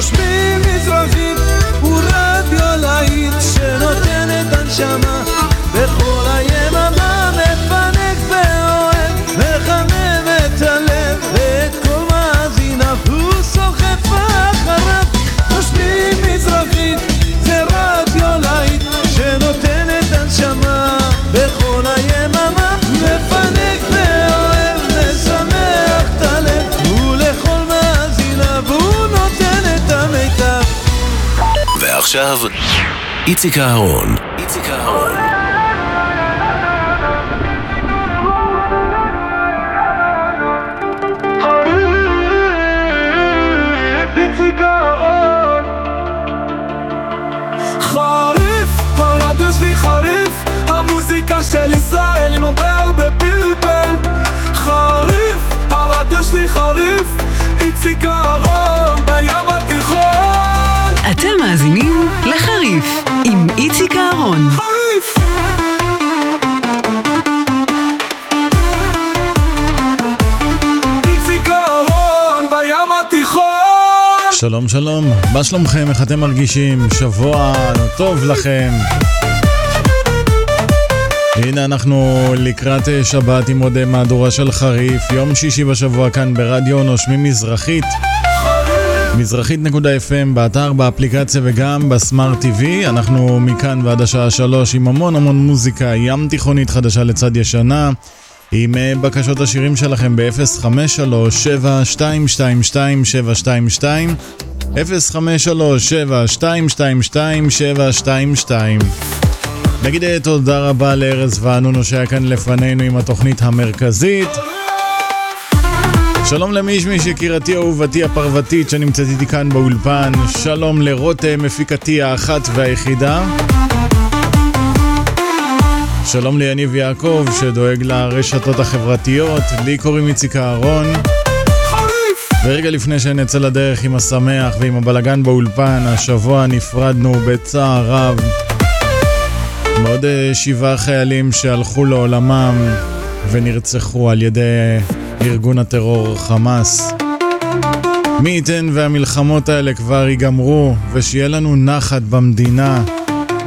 נושמים מזרחית הוא רדיו להיט שנותן את הנשמה ועכשיו, איציק אהרון. איציק אהרון. חריף, הרדיו של ישראל נובר בפלפל חריף, הרדיו שלי חריף איציק מאזינים לחריף עם איציק אהרון. חריף! איציק אהרון בים התיכון שלום שלום, מה שלומכם? איך אתם מרגישים? שבוע טוב לכם. הנה אנחנו לקראת אה, שבת עם עוד אה, מהדורה של חריף, יום שישי בשבוע כאן ברדיו נושמים מזרחית. מזרחית.fm באתר, באפליקציה וגם בסמארט TV. אנחנו מכאן ועד השעה שלוש עם המון המון מוזיקה ים תיכונית חדשה לצד ישנה. עם אה, בקשות השירים שלכם ב-053-722-722 053-722-722 נגיד אה, תודה רבה לארז וענונו שהיה כאן לפנינו עם התוכנית המרכזית שלום למישמיש יקירתי אהובתי הפרוותית שנמצאת איתי כאן באולפן. שלום לרותם מפיקתי האחת והיחידה. שלום ליניב יעקב שדואג לרשתות החברתיות, לי קוראים איציק אהרון. ורגע לפני שנצא לדרך עם השמח ועם הבלגן באולפן, השבוע נפרדנו בצער רב. מעוד אה, שבעה חיילים שהלכו לעולמם ונרצחו על ידי ארגון הטרור חמאס. מי ייתן והמלחמות האלה כבר ייגמרו ושיהיה לנו נחת במדינה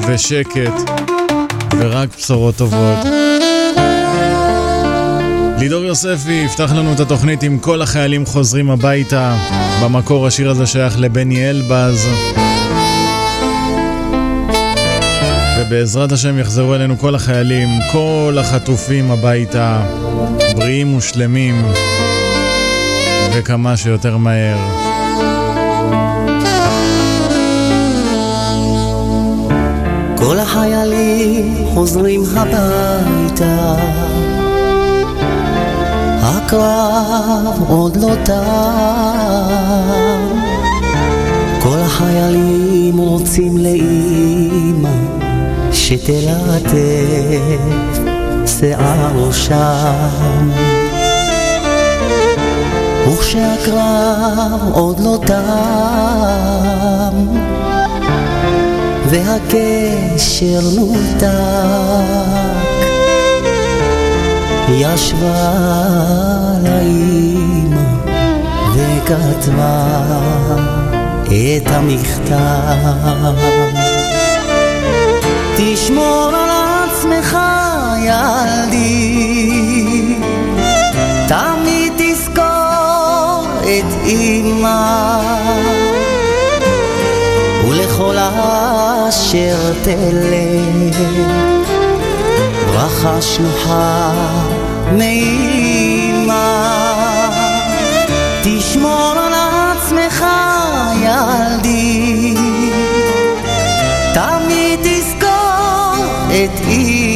ושקט. ורק בשורות טובות. לידור יוספי יפתח לנו את התוכנית עם כל החיילים חוזרים הביתה. במקור השיר הזה שייך לבני אלבז. ובעזרת השם יחזרו אלינו כל החיילים, כל החטופים הביתה, בריאים ושלמים, וכמה שיותר מהר. כל החיילים חוזרים הביתה. הקרב עוד לא תם. כל החיילים רוצים לאימא שתלטף שיער ראשם. וכשהקרב עוד לא תם והקשר נותק ישבה לאימא וכתבה את המכתב. תשמור על עצמך ילדי. תמיד תזכור את אמא. ולכל אשר תלך ברכה שלוחה נעימה תשמור על עצמך ילדי. תמיד תזכור את אמא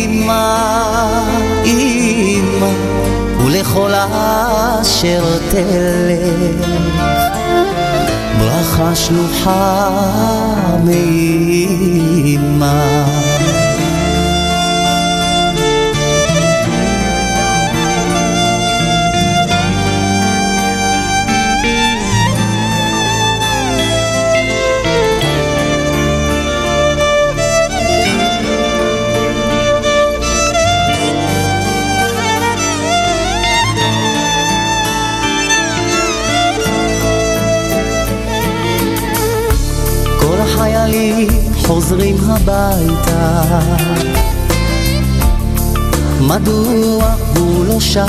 אמא ולכל אשר תלך. ברכה שלוחה מאמא חוזרים הביתה. מדוע הוא לא שר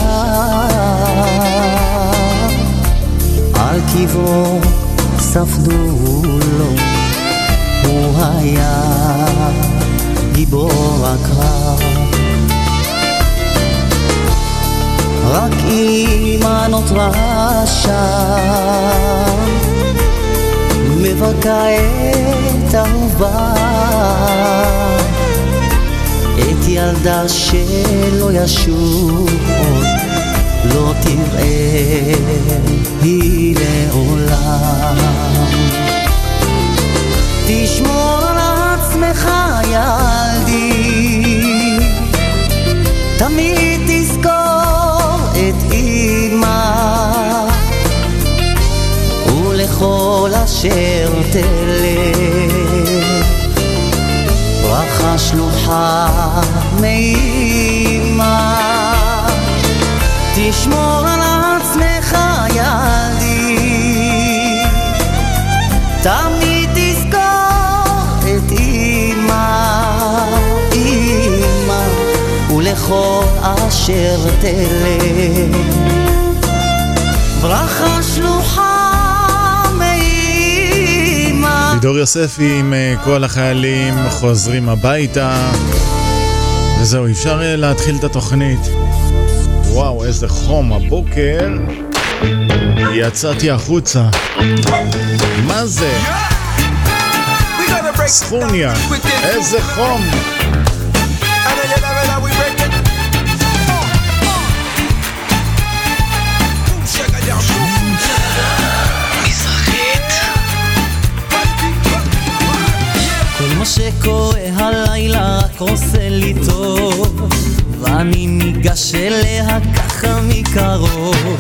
על קברו ספדו לו. הוא היה גיבור הקרב. רק אמא נותרה שם מבכה את אהובה. את ילדה שלא ישוב עוד לא תראה היא לעולם. תשמור על עצמך ילדי תמיד אשר תלך. ברכה שלוחה מאמא. תשמור על עצמך ילדי. תמיד תזכור את אמא, אמא. ולכל אשר תלך. ברכה שלוחה לידור יוספי עם אה, כל החיילים חוזרים הביתה. וזהו, אפשר אה, להתחיל את התוכנית. וואו, איזה חום הבוקר. יצאתי החוצה. מה זה? סכוניה. איזה חום. הלילה רק עושה לי טוב ואני ניגש אליה ככה מקרוב.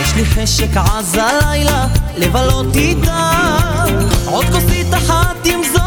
יש לי חשק עז הלילה לבלות איתה עוד כוסית אחת תמזוג לה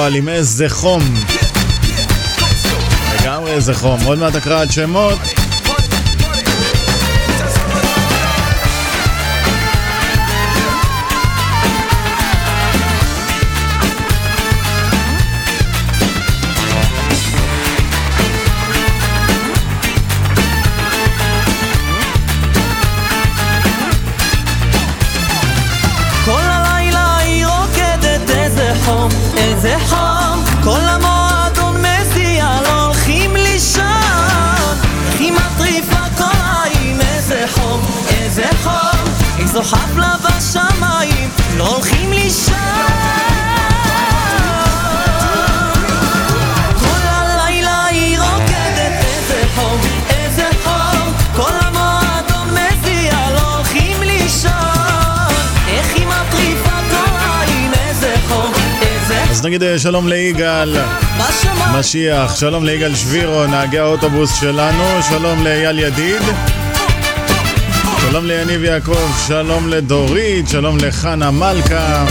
אשואל עם איזה חום. לגמרי איזה חום. עוד מעט שמות. הלילה היא רוקדת, איזה איזו חפלה בשמיים, לא הולכים לישון כל הלילה היא רוקדת, איזה חום, איזה חום. כל המועדון מזיע, לא הולכים לישון איך היא מטריפה כל העין, איזה חום, איזה אז נגיד אה, שלום ליגאל משיח, שלום ליגאל שבירו, נהגי האוטובוס שלנו, שלום לאייל ידיד, שלום ליניב יעקב, שלום לדורית, שלום לחנה מלכה.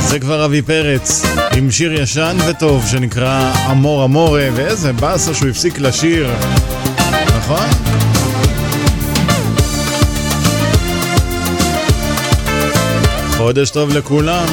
זה כבר אבי פרץ, עם שיר ישן וטוב שנקרא אמור אמורה, ואיזה באסה שהוא הפסיק לשיר, נכון? חודש טוב לכולם.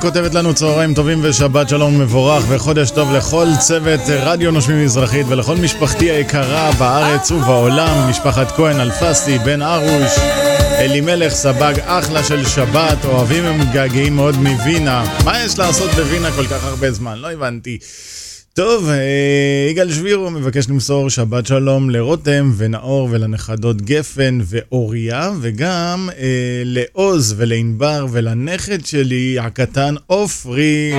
כותבת לנו צהריים טובים ושבת שלום מבורך וחודש טוב לכל צוות רדיו נושמים מזרחית ולכל משפחתי היקרה בארץ ובעולם, משפחת כהן אלפסי, בן ארוש, אלימלך סבג, אחלה של שבת, אוהבים ומתגעגעים מאוד מווינה. מה יש לעשות בווינה כל כך הרבה זמן? לא הבנתי. טוב, אה, יגאל שבירו מבקש למסור שבת שלום לרותם ונאור ולנכדות גפן ואוריה, וגם אה, לעוז ולענבר ולנכד שלי הקטן עופרי.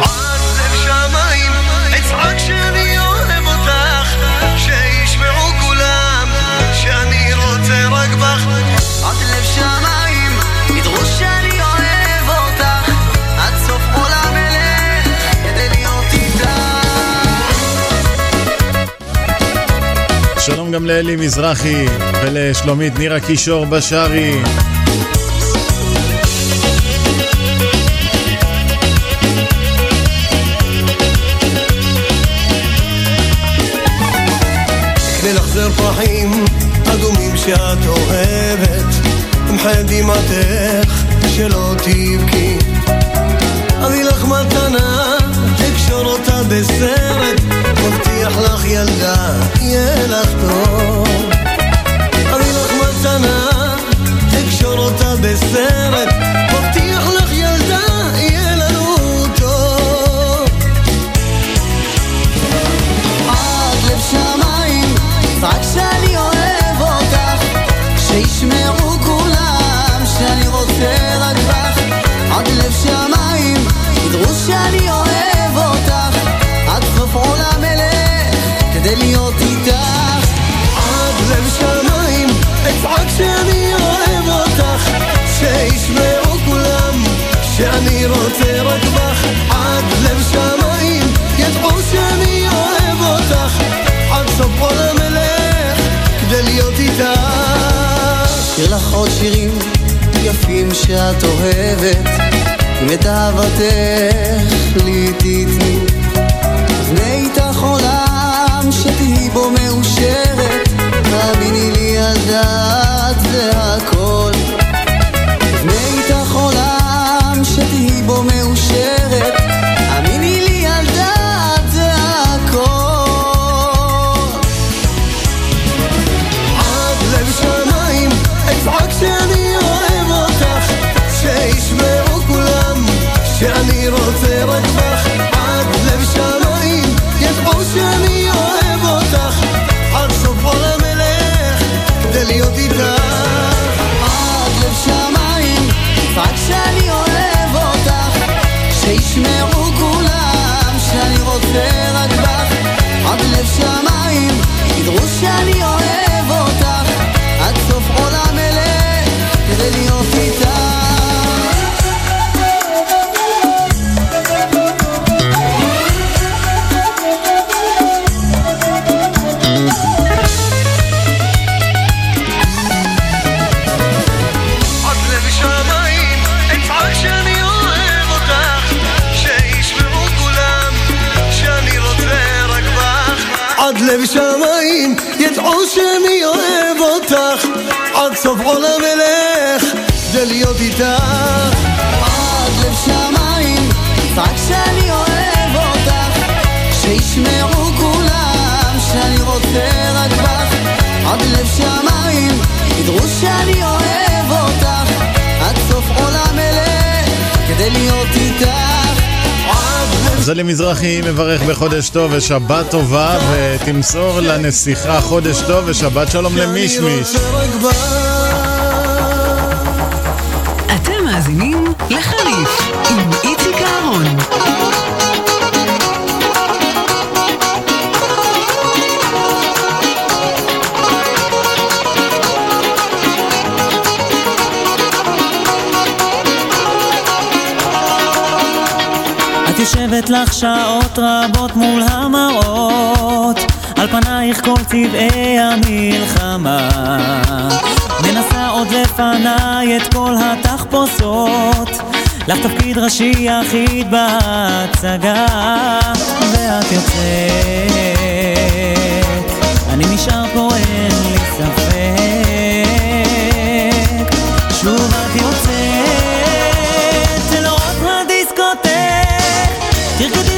לאלי מזרחי ולשלומית נירה קישור בשארי. כדי פרחים אדומים שאת אוהבת אמחה דמעתך שלא תבכי אביא לך מתנה אקשור אותה ילדה, יהיה לך טוב. אני לך מתנה, תקשור אותה בסרט. שאני אוהב אותך שישמעו כולם שאני רוצה רק בך. עד לב שמיים ידעו שאני אוהב אותך. עד סוף עולם אלך כדי להיות איתך. שיר לך עוד שירים יפים שאת אוהבת. אם את אהבתך לי תתני נבנה איתך עולם שתהיי בו מאושרת. תאמיני לי עדיין Yeah. זלי מזרחי מברך בחודש טוב ושבת טובה, ותמסור לנסיכה חודש טוב ושבת שלום למישמיש. יושבת לך שעות רבות מול המראות, על פנייך כל צבעי המלחמה. מנסה עוד לפניי את כל התחפושות, לך תפקיד ראשי יחיד בהצגה, ואת יוצאת, אני נשאר פה אין לי ספק. שוב You're good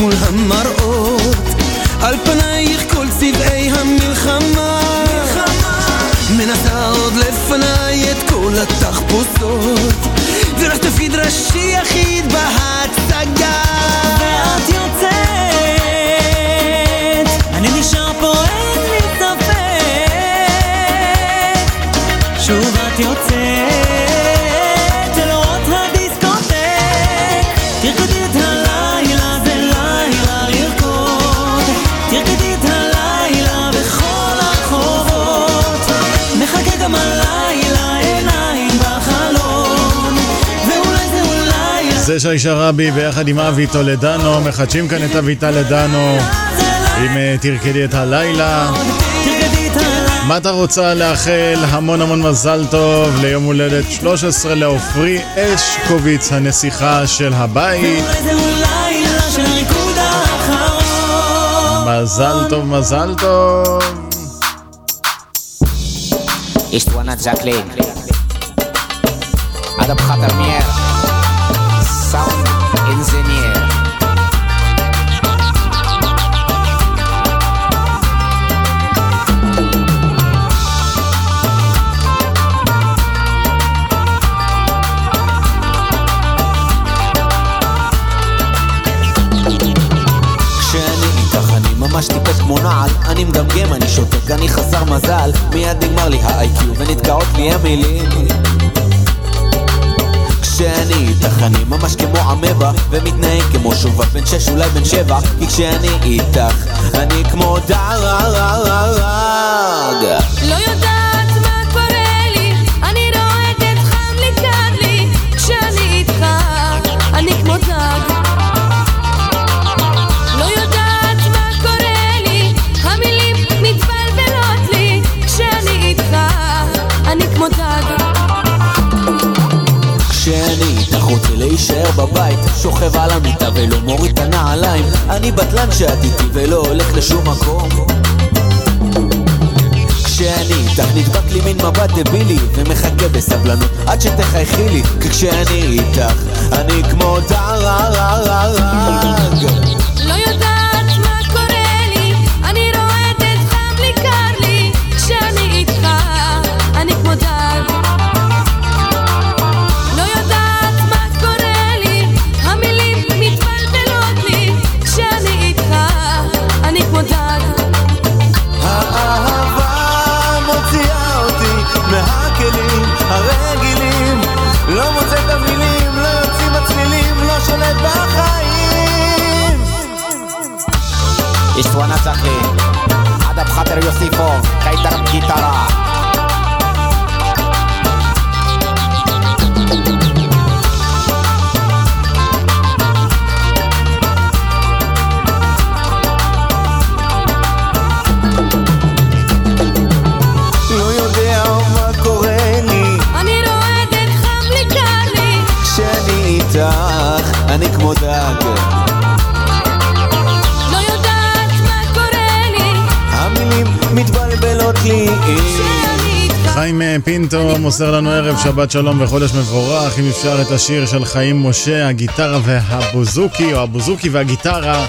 מול המראות. על פנייך כל צבעי המלחמה. מנסה עוד לפניי את כל התחפושות. ורק תפקיד ראשי יחיד בהצגה זה שי שרבי ביחד עם אבי טולדנו, מחדשים כאן את אבי טולדנו עם אה, תרקדי את הלילה. מה אתה רוצה לאחל? המון המון מזל טוב ליום הולדת 13 לעופרי אשקוביץ, הנסיכה של הבית. מזל טוב, מזל טוב. מזל מיד נגמר לי ה-IQ ונתקעות לי המילים. כשאני איתך אני ממש כמו אמבה ומתנהג כמו שובב בן שש אולי בן שבע כי כשאני איתך אני כמו דרג לא יודעת רוצה להישאר בבית שוכב על המיטה ולא מוריד את הנעליים. אני בטלן שאת איתי ולא הולך לשום מקום. כשאני איתך נדבק לי מין מבט דבילי ומחכה בסבלנות עד שתחייכי לי כי כשאני איתך אני כמו דרג עד בחדר יוסיפו, קייטר גיטרה אני כמו דג חיים אה, פינטו מוסר לנו ערב שבת שלום וחודש מבורך. אם אפשר את השיר של חיים משה הגיטרה והבוזוקי או הבוזוקי והגיטרה.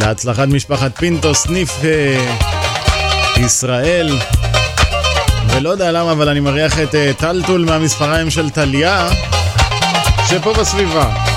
להצלחת משפחת פינטו סניף אה, ישראל. ולא יודע למה אבל אני מריח את אה, טלטול מהמספריים של טליה שפה בסביבה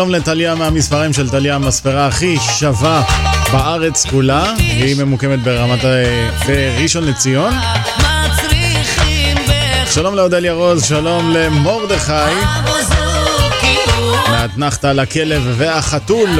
שלום לטליה מהמספרים של טליה, המספרה הכי שווה בארץ כולה. היא ממוקמת ברמת... ה- בראשון לציון. שלום לאודליה רוז, שלום למרדכי. בוזוקי מהאתנחתא לכלב והחתול.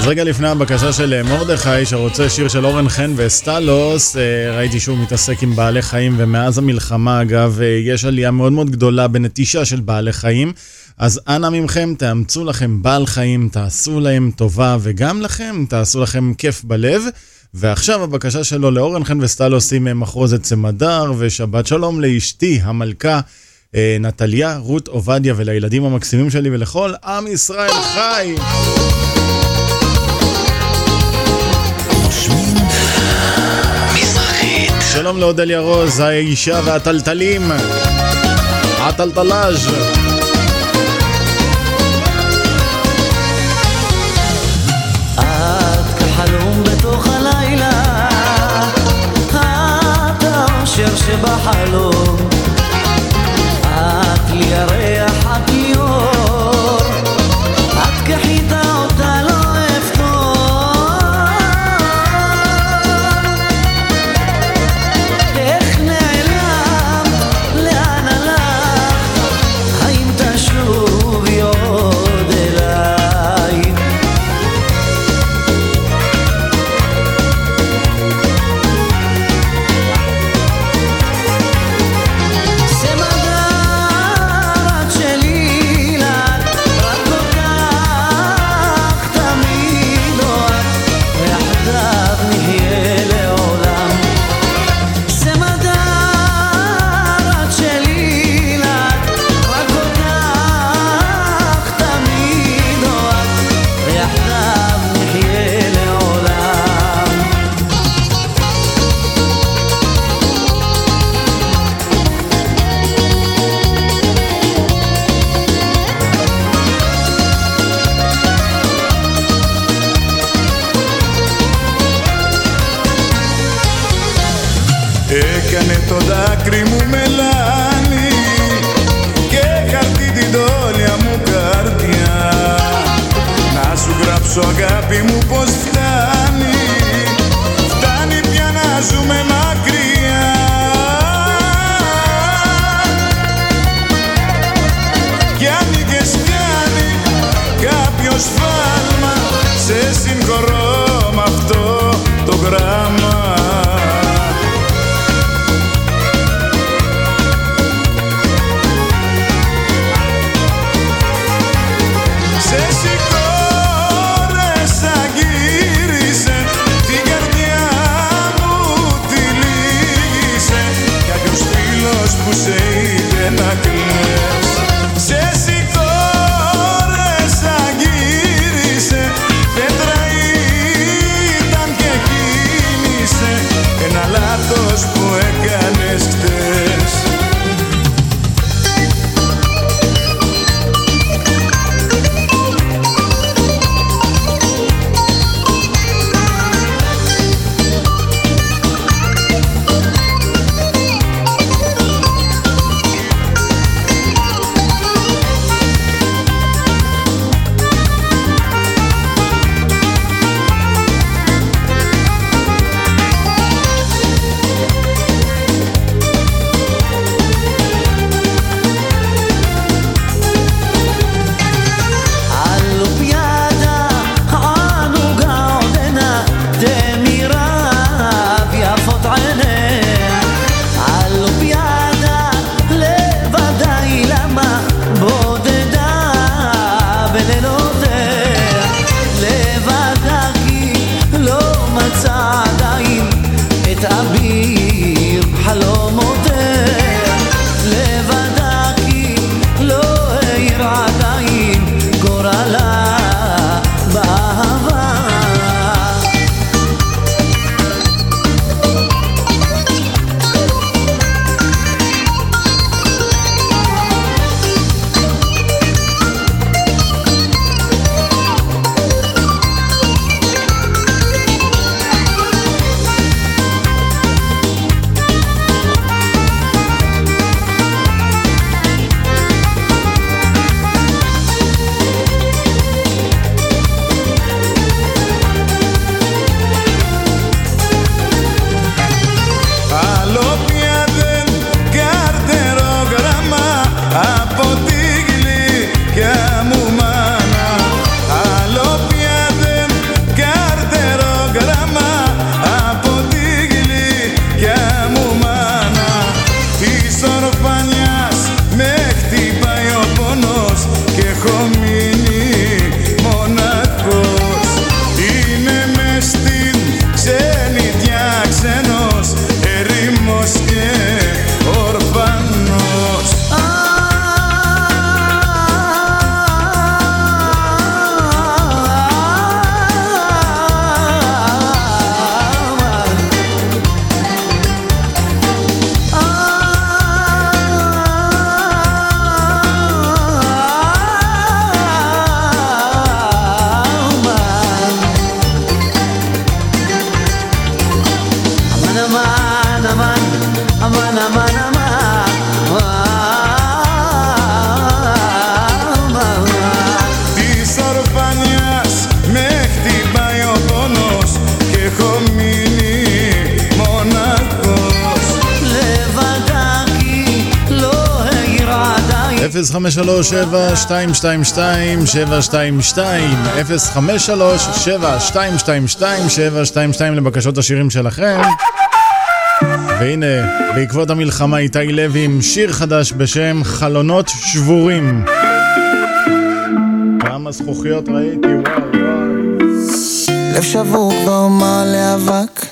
אז רגע לפני הבקשה של אה, מרדכי, שרוצה שיר של אורן חן וסטלוס, אה, ראיתי שהוא מתעסק עם בעלי חיים, ומאז המלחמה, אגב, אה, יש עלייה מאוד מאוד גדולה בנטישה של בעלי חיים. אז אנא מכם, תאמצו לכם בעל חיים, תעשו להם טובה, וגם לכם, תעשו לכם כיף בלב. ועכשיו הבקשה שלו לאורן חן וסטלוס עם מחרוזת צמדר, ושבת שלום לאשתי, המלכה. נטליה, רות עובדיה ולילדים המקסימים שלי ולכל עם ישראל חי! שלום לאודליה רוז, האישה והטלטלים. הטלטלאז'. שבחלום, Έκανε το δάκρυ μου μελάνι Και χαρτί την τόλια μου καρδιά. Να σου γράψω αγάπη μου πως φτάνει aman, aman, aman, aman, aman. אפס חמש שלוש שבע שתיים שתיים שתיים שבע שתיים שתיים אפס חמש שלוש שבע שתיים לבקשות השירים שלכם. והנה, בעקבות המלחמה איתי לוי עם שיר חדש בשם חלונות שבורים. כמה זכוכיות ראיתי, וואי וואי. לב שבור כבר מלא אבק.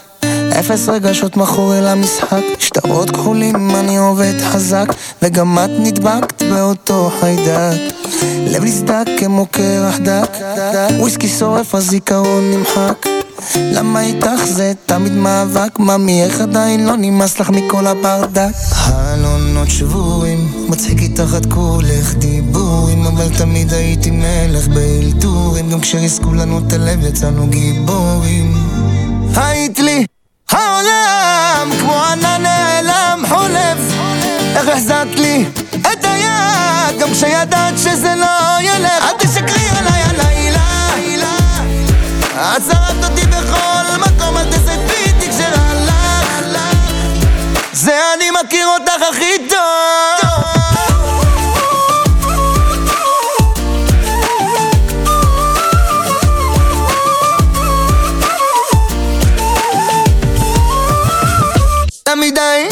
אפס רגשות מכור אל המשחק שטרות כחולים אני עובד חזק. וגם את נדבקת באותו חיידק. לב נסדק כמו קרח דק. וויסקי שורף הזיכרון נמחק למה איתך? זה תמיד מאבק? ממי איך עדיין לא נמאס לך מכל הברדק? חלונות שבורים, מצחיק איתך עד כולך דיבורים אבל תמיד הייתי מלך באלתורים. גם כשריסקו לנו את הלב יצאנו גיבורים. היית לי העולם כמו ענן נעלם חולף. איך החזקת לי את היד גם כשידעת שזה לא ילך? אל תשקרי את שרפת אותי בכל מקום אל תזייפי איתי כשרע לך זה אני מכיר אותך הכי טוב מדי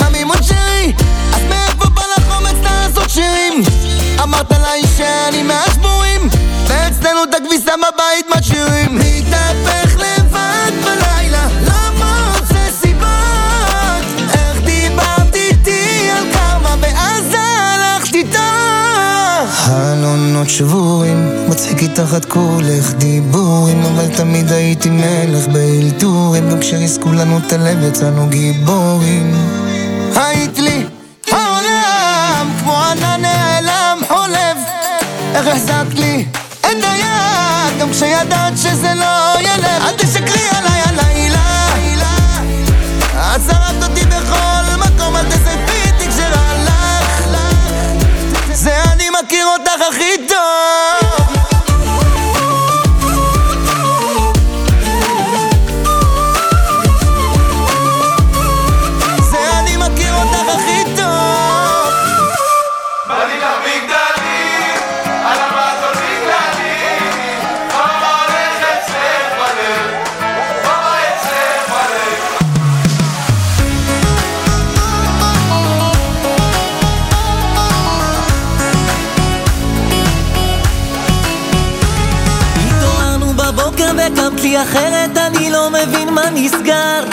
מהמימון שלי אז מאיפה בא לך אומץ לעשות שירים? אמרת לה חלונות שבורים. מצחיק איתך עד כולך דיבורים אבל תמיד הייתי מלך באלתורים. גם כשריסקו לנו את הלב יצאנו גיבורים. היית לי העולם כמו ענן נעלם חולף איך החזקת לי את היד גם כשידעת נסגר.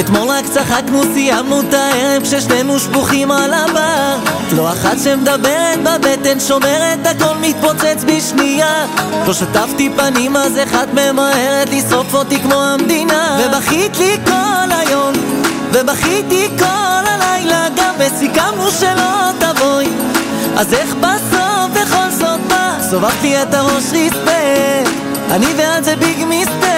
אתמול רק צחקנו, סיימנו את הערב כששנינו שפוכים על הבר. לא אחת שמדברת בבטן, שומרת, הכל מתפוצץ בשנייה. לא שטפתי פנים, אז אחת ממהרת לשרוף אותי כמו המדינה. ובכית לי כל היום, ובכיתי כל הלילה גם, וסיכמנו שלא תבואי. אז איך בסוף בכל זאת בא? סובבת לי את הראש ריספקט אני ואת זה ביג מיסטק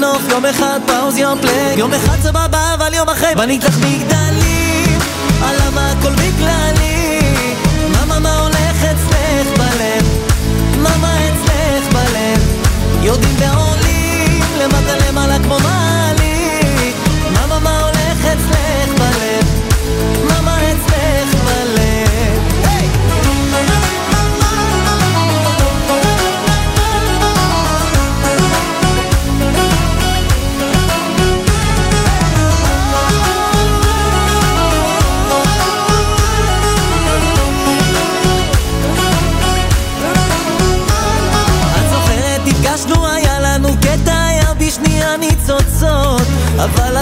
off יום אחד פאוז יום פלג. יום אחד סבבה אבל יום אחרי בנית לך מגדלים. על למה הכל בגללי? מה מה הולך אצלך בלב? מה מה אצלך בלב. יורדים ועולים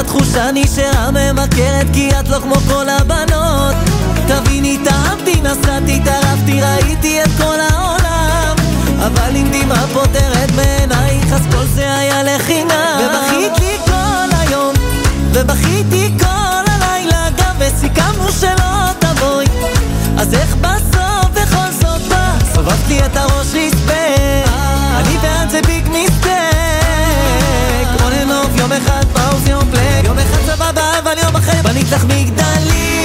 התחושה נשארה ממכרת כי את לא כמו כל הבנות. תביני, התאהבתי, נסעתי, טרפתי, ראיתי את כל העולם. אבל אם דמעה פותרת בעינייך אז כל זה היה לחינם. ובכית לי כל היום ובכיתי כל הלילה גם וסיכמנו שלא תבואי. אז איך בסוף בכל זאת בא? סובבת לי את הראש ריספקט אני ואת זה ביג מיסטק on and יום אחד סבבה אבל יום אחרי בנית לך מגדלים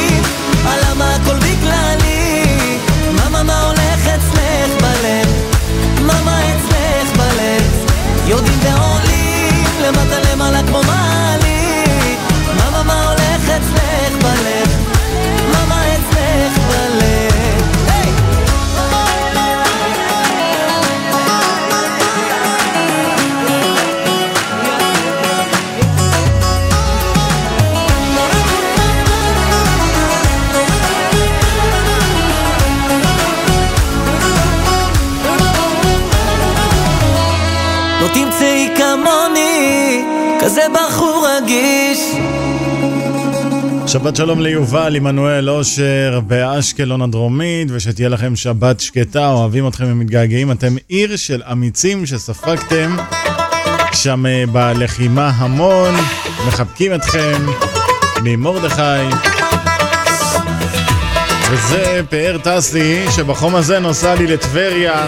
שבת שלום ליובל, עמנואל אושר באשקלון הדרומית, ושתהיה לכם שבת שקטה, אוהבים אתכם ומתגעגעים. אתם עיר של אמיצים שספגתם שם אה, בלחימה המון, מחבקים אתכם ממרדכי. וזה פאר טס לי, שבחום הזה נוסע לי לטבריה.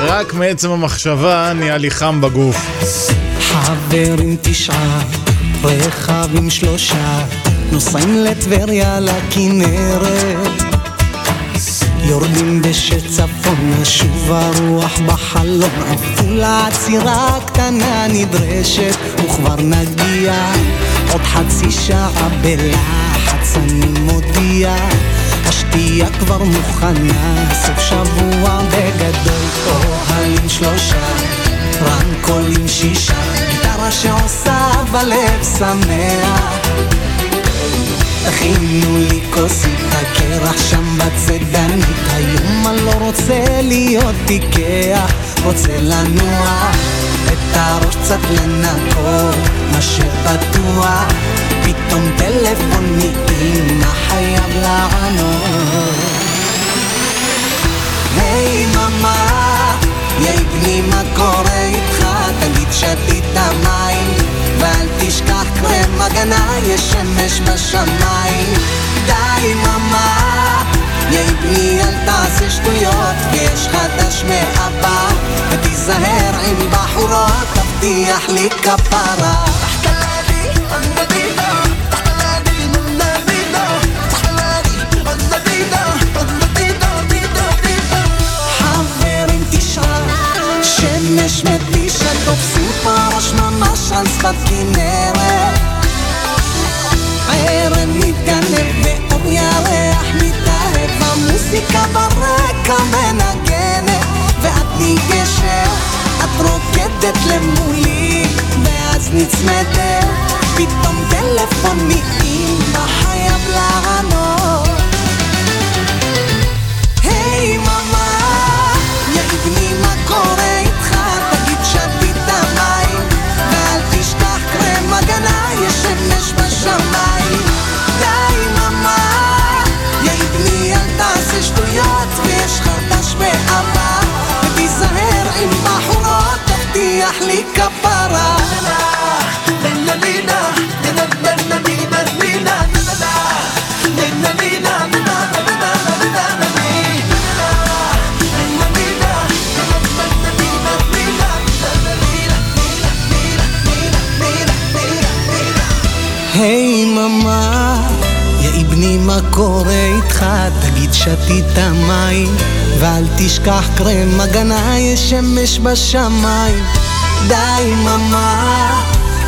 רק מעצם המחשבה נהיה לי חם בגוף. חברים תשעה, רכבים שלושה, נוסעים לטבריה לכנרת. יורדים בשצפון, צפון, שוב הרוח בחלום, עפולה עצירה קטנה נדרשת, וכבר נגיע עוד חצי שעה בלחץ אני מודיע, השתייה כבר מוכנה, סוף שבוע בגדול, אוהלים שלושה, רמקולים שישה, גיטרה שעושה בלב שמח. תכינו לי כוסית הקרח שם בצדנית היום אני לא רוצה להיות פיקח, רוצה לנוע את הראש קצת לנקות, מה שבטוח. פתאום טלפון מאמא חייב לענות. היי ממה, יי בני מה קורה איתך? תגיד שתית מים ואל תשכח קרם הגנה, יש שמש בשמיים די ממה, בני אל תעשה שטויות יש חדש מאבא ותיזהר עם בחורות, תבטיח לי כפרה שמש מתישה תופסים פרש ממש על שפת כנרת. הערב מתגנב ואור ירח מתאהב המוזיקה ברקע מנגנת. ואת ניגשת, את רוקדת למולי ואז נצמדת. פתאום טלפון מאמא חייב לענות קורה איתך? תגיד שתית מים ואל תשכח קרם הגנה, יש שמש בשמיים די ממה,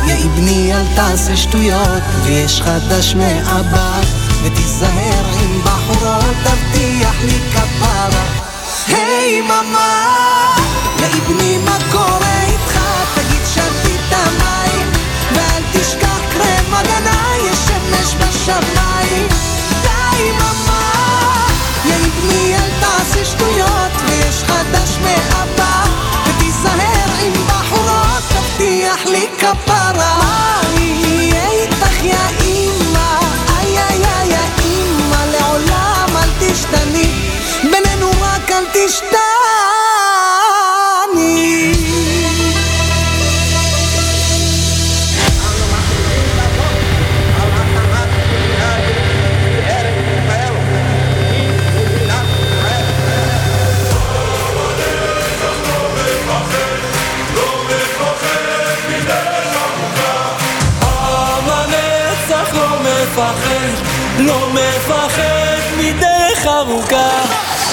יא בני אל תעשה שטויות ויש חדש מאבא ותיזהר עם בחורות, תבטיח לי כפרה היי ממה, יא בני מה קורה איתך? תגיד שתית מים ואל תשכח קרם הגנה, יש שמש בשמיים מאבא ותיזהר עם בחורות, תבטיח לי כפרה לא מפחד מדרך ארוכה.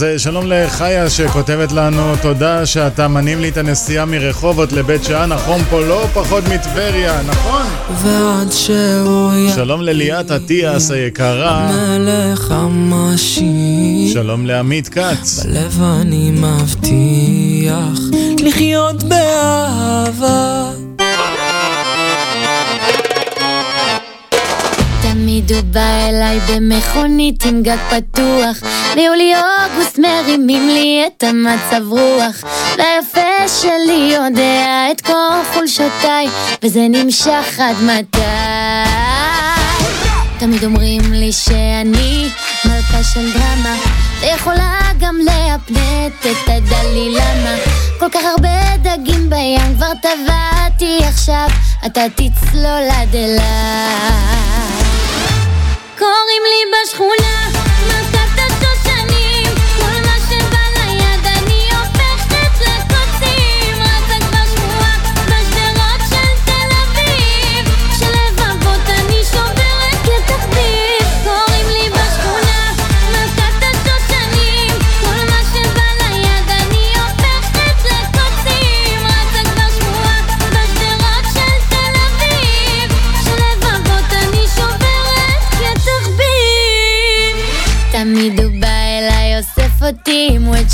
אז אה, שלום לחיה שכותבת לנו, תודה שאתה מנים לי את הנסיעה מרחובות לבית שאן, החום פה לא פחות מטבריה, נכון? ועד שהוא שלום לליאת אטיאס היקרה, מלך המשיח שלום לעמית כץ. בלב אני מבטיח לחיות באהבה תמיד הוא בא אליי במכונית עם גג פתוח ביולי-אוגוסט מרימים לי את המצב רוח. והיפה שלי יודע את כל חולשותיי וזה נמשך עד מתי. תמיד אומרים לי שאני מלכה של דרמה ויכולה גם להפנט את הדלי למה? כל כך הרבה דגים בים כבר טבעתי עכשיו אתה תצלול עד אליי. קוראים לי בשכונה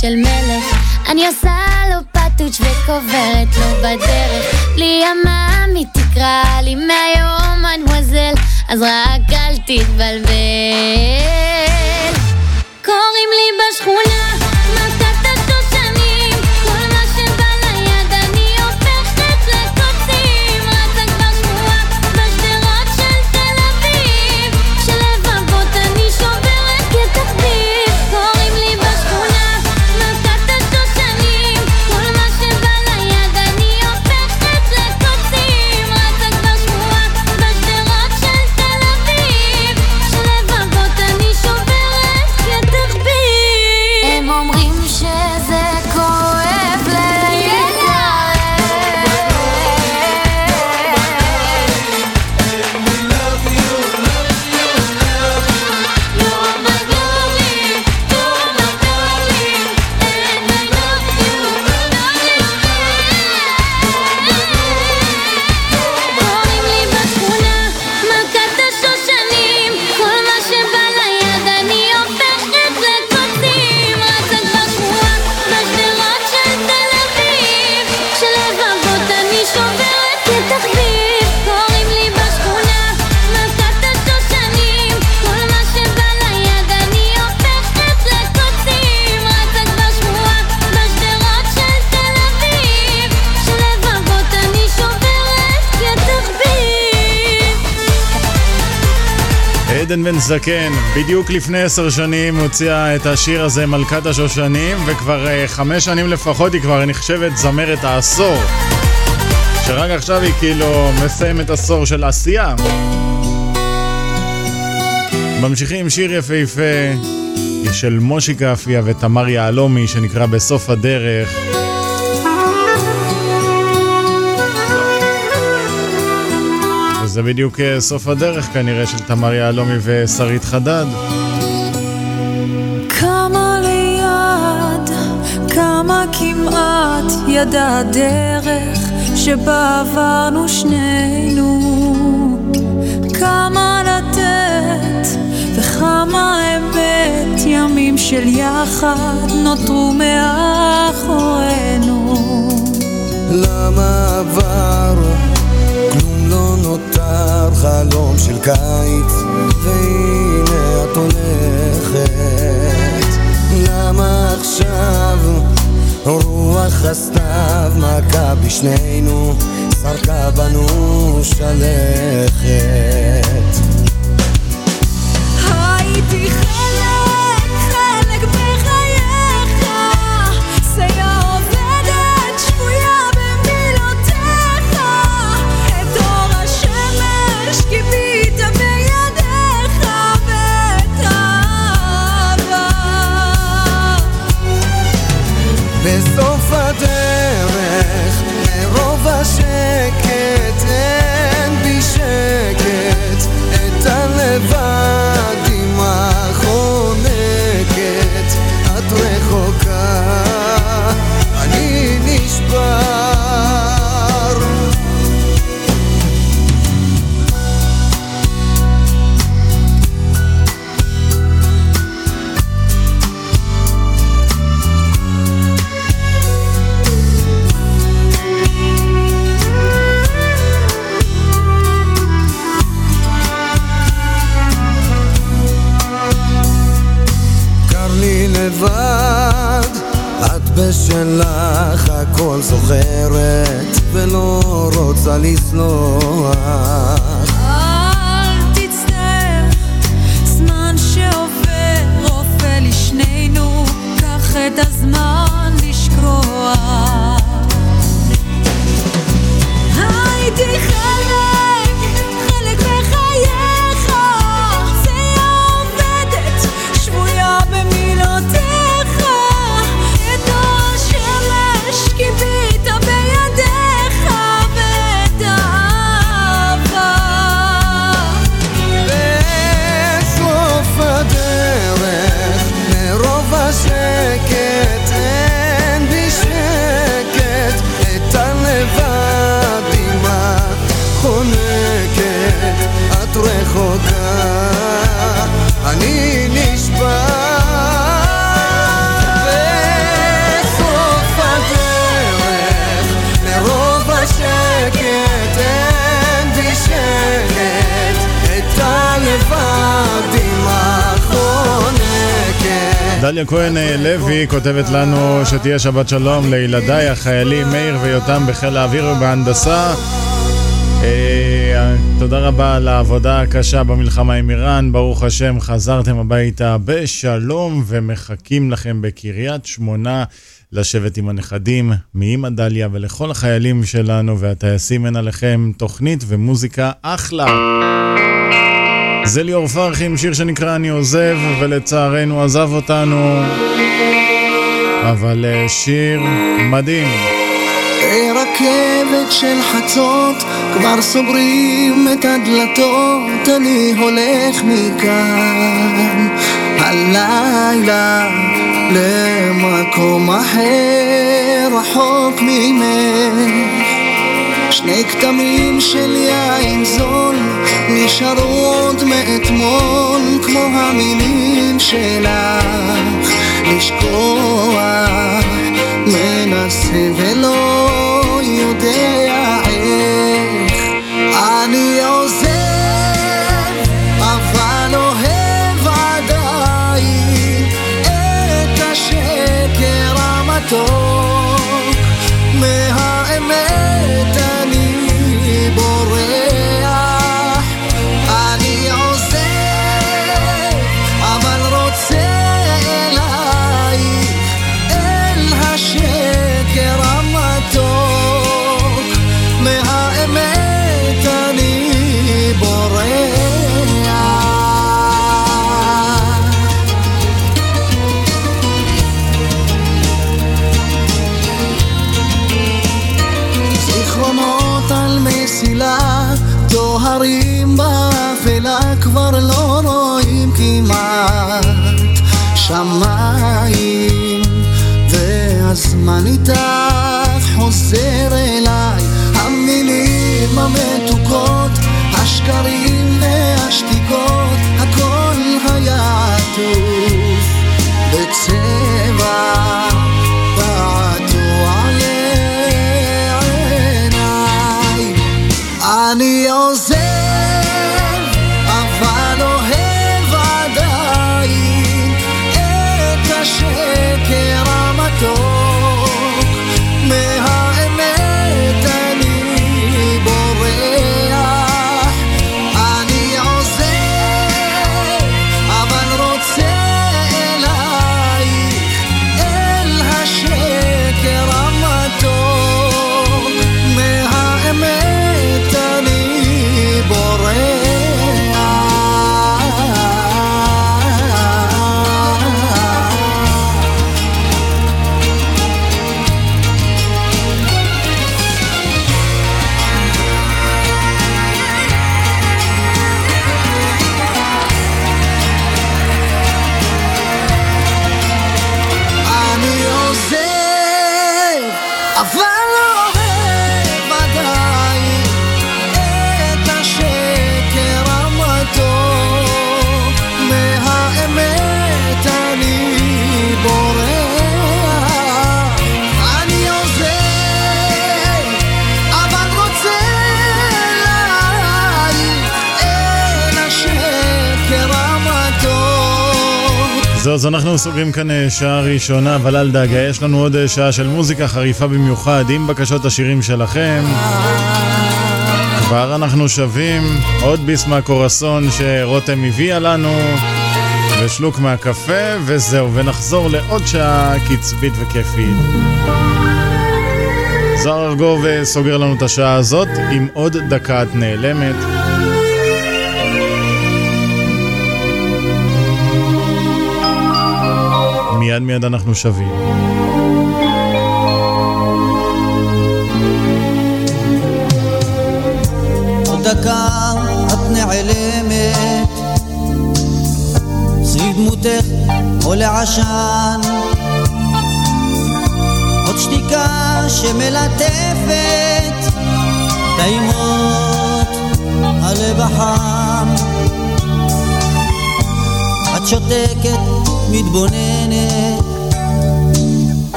של מלך. אני עושה לו פטוץ' וקוברת לו בדרך. בלי המאמי תקרא לי מהיום מנווזל. אז רק אל תתבלבל. קוראים לי בשכונה זקן, בדיוק לפני עשר שנים הוציאה את השיר הזה מלכת השושנים וכבר אה, חמש שנים לפחות היא כבר נחשבת זמרת העשור. שרק עכשיו היא כאילו מסיימת עשור של עשייה. ממשיכים עם שיר יפהפה של מושי כאפיה ותמר יהלומי שנקרא בסוף הדרך שזה בדיוק אה, סוף הדרך כנראה של תמר יהלומי ושרית חדד. כמה ליד, כמה כמעט ידע הדרך שבה עברנו שנינו. כמה לתת וכמה אמת ימים של יחד נותרו מאחורינו. למה עבר? חלום של קיץ והנה את הולכת. למה עכשיו רוח הסתיו מכה בשנינו סרקה בנו שלכת? הייתי חלק, בסוף הדרך, מרוב השקט אין בי שקט, את בשלך הכל זוכרת ולא רוצה לסלוח. אל תצטער, זמן שעובר רופא לשנינו, קח את הזמן לשכוח. הייתי חלק, כהן אה, לוי כותבת לנו שתהיה שבת שלום לילדיי החיילים מאיר ויותם בחיל האוויר ובהנדסה. אה, תודה רבה על העבודה הקשה במלחמה עם איראן, ברוך השם חזרתם הביתה בשלום ומחכים לכם בקריית שמונה לשבת עם הנכדים, מאמא דליה ולכל החיילים שלנו והטייסים אין עליכם תוכנית ומוזיקה אחלה. זה ליאור פרחי עם שיר שנקרא אני עוזב, ולצערנו עזב אותנו. אבל אה, שיר מדהים. רכבת של חצות, כבר סוגרים את הדלתות, אני הולך מכאן הלילה למקום אחר, רחוק ממך. שני כתמים של יין זול נשארו עוד מאתמול כמו המילים שלך. לשכוח מנסה ולא יודע איך. אני עוזב סוגרים כאן אה, שעה ראשונה, אבל אל דאגה, יש לנו עוד אה, שעה של מוזיקה חריפה במיוחד, עם בקשות השירים שלכם. כבר אנחנו שווים, עוד ביס מהקורסון שרותם הביאה לנו, ושלוק מהקפה, וזהו, ונחזור לעוד שעה קצבית וכיפית. זוהר ארגוב אה, סוגר לנו את השעה הזאת עם עוד דקה את נעלמת. מיד מיד אנחנו. עוד דקה את נעלמת. סביב דמותך עולה עשן. עוד שתיקה שמלטפת טעימות הלב החם את שותקת, מתבוננת.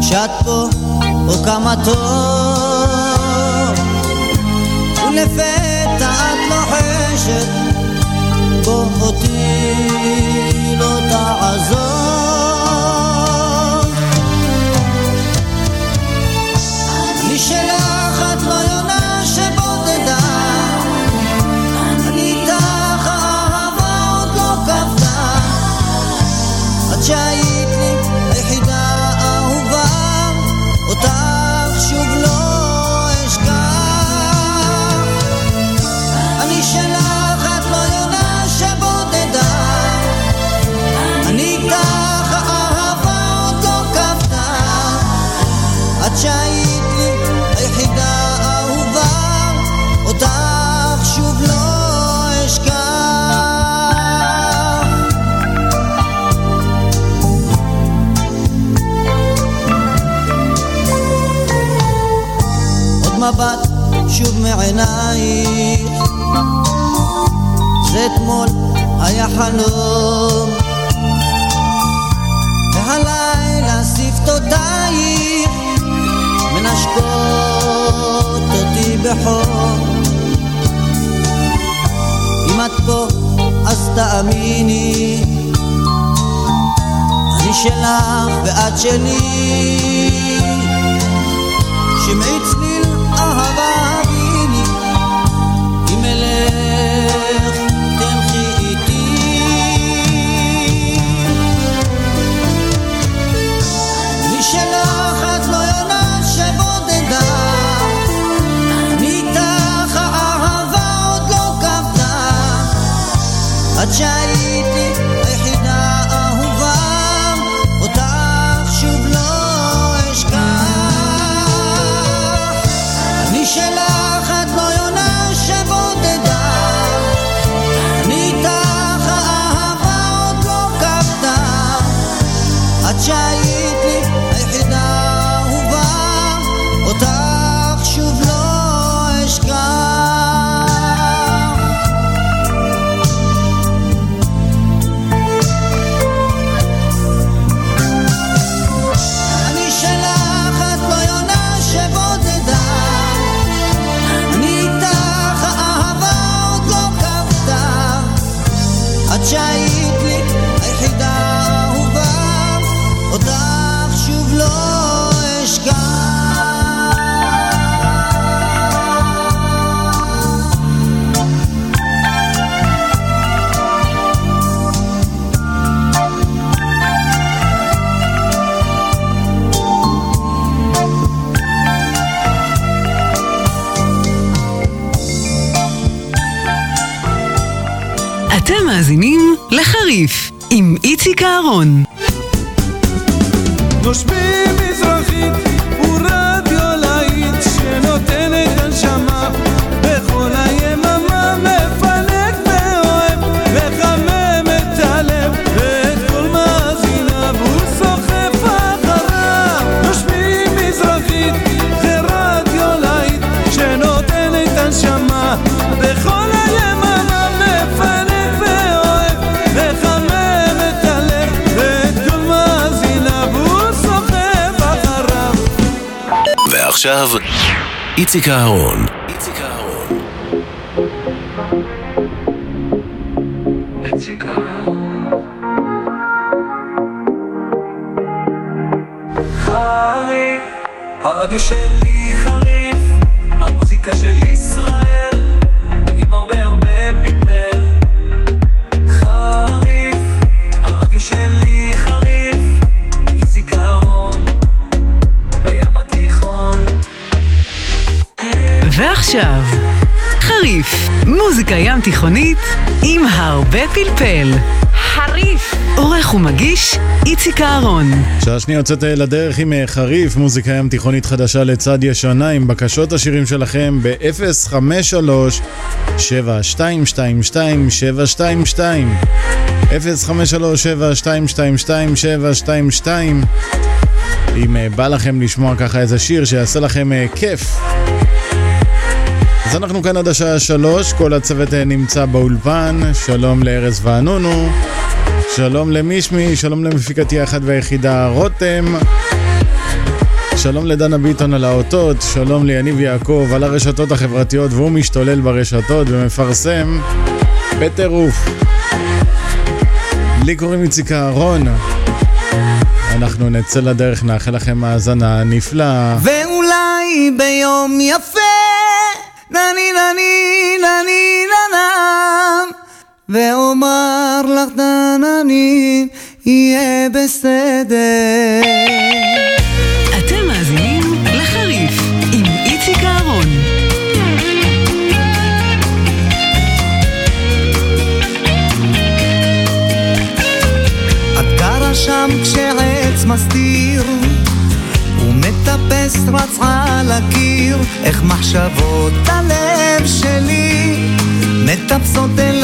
כשאת פה או כמה טוב. ולפתע את לוחשת בוא אותי לא תעזוב שהיית לי היחידה האהובה אותך שוב לא אשכח. עוד מבט שוב מעינייך. זה אתמול היה חלום בחום אם את פה אז תאמיני. אני שלך ואת שלי. שמעי את איציק אהרון. ועכשיו, איציק אהרון. תיכונית עם הרבה פלפל. חריף. עורך ומגיש איציק אהרון. שעה שנייה יוצאת לדרך עם אה, חריף, מוזיקה ים תיכונית חדשה לצד ישנה, עם בקשות השירים שלכם ב-053 7222 722 053 7222 722 אם אה, בא לכם לשמוע ככה איזה שיר שיעשה לכם אה, כיף אז אנחנו כאן עד השעה שלוש, כל הצוות אה, נמצא באולפן, שלום לארז וענונו, שלום למישמי, שלום למפיקתי האחת והיחידה רותם, שלום לדנה ביטון על האותות, שלום ליניב יעקב על הרשתות החברתיות והוא משתולל ברשתות ומפרסם בטירוף. לי קוראים איציק אהרון, אנחנו נצא לדרך, נאחל לכם האזנה נפלאה. ואולי ביום יפה, נני נני נני ננם, ואומר לך נני, יהיה בסדר. אתם מאזינים לחריף עם איציק אהרון. את גרה שם כשעץ מסתיר איך מחשבות הלב שלי מטפסות אלייך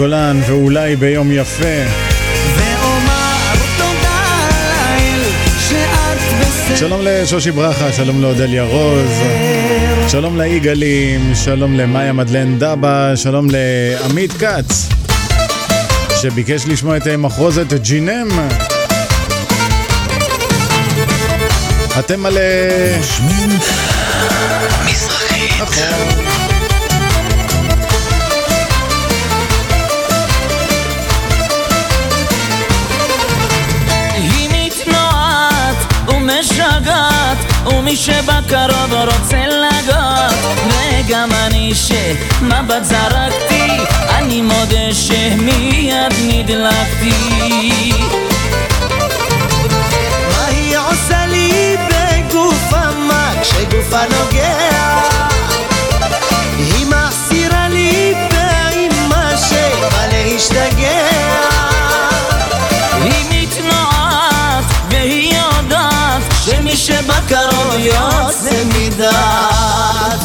גולן, ואולי ביום יפה. שלום לשושי ברכה, שלום לאודליה רוז, שלום ליגאלים, שלום למאיה מדלן דבה, שלום לעמית כץ, שביקש לשמוע את מחרוזת ג'ינם. אתם על... נושמים מזרחית. היא ומי שבקרוב רוצה לגעת וגם אני שמבט זרקתי אני מודה שמיד נדלקתי. מה היא עושה לי בגופה מה כשגופה נוגע? היא מחסירה לי פעימה שבא להשתגע יוצא מדעת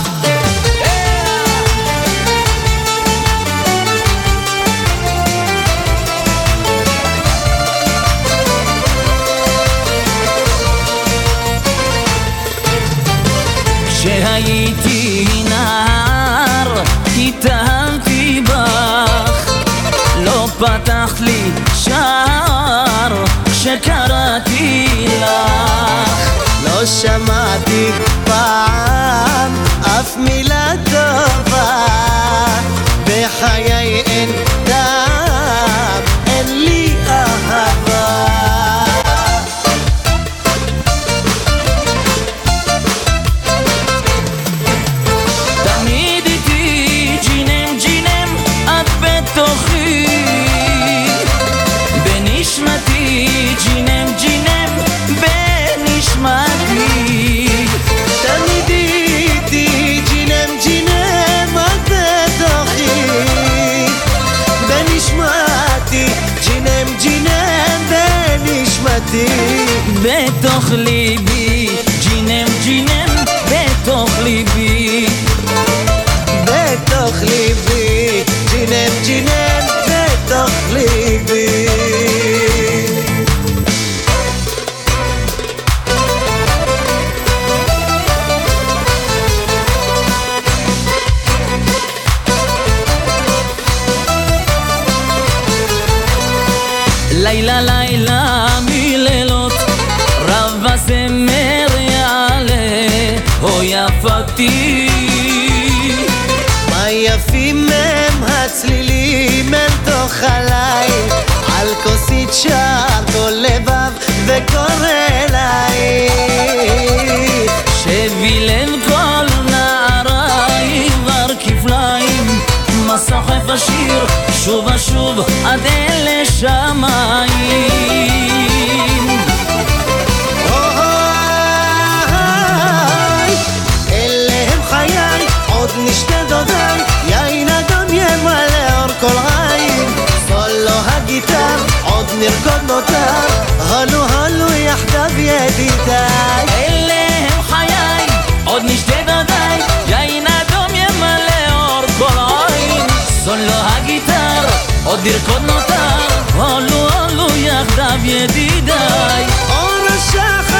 כשהייתי נער התאהבתי בך. לא פתחת לי שער כשקראתי לך לא שמעתי פעם אף מילה טובה. בחיי אין שוב ושוב עד אל השמיים אלה הם חיי, עוד נשתה דודיי, יין אדום ימלא אור כל עין. סולו הגיטר, עוד נרקוד נותר, הלו הלו יחדיו ידידיי. הגיטר, עוד לרקוד נותר, הלו הלו יחדיו ידידיי. אור השחר,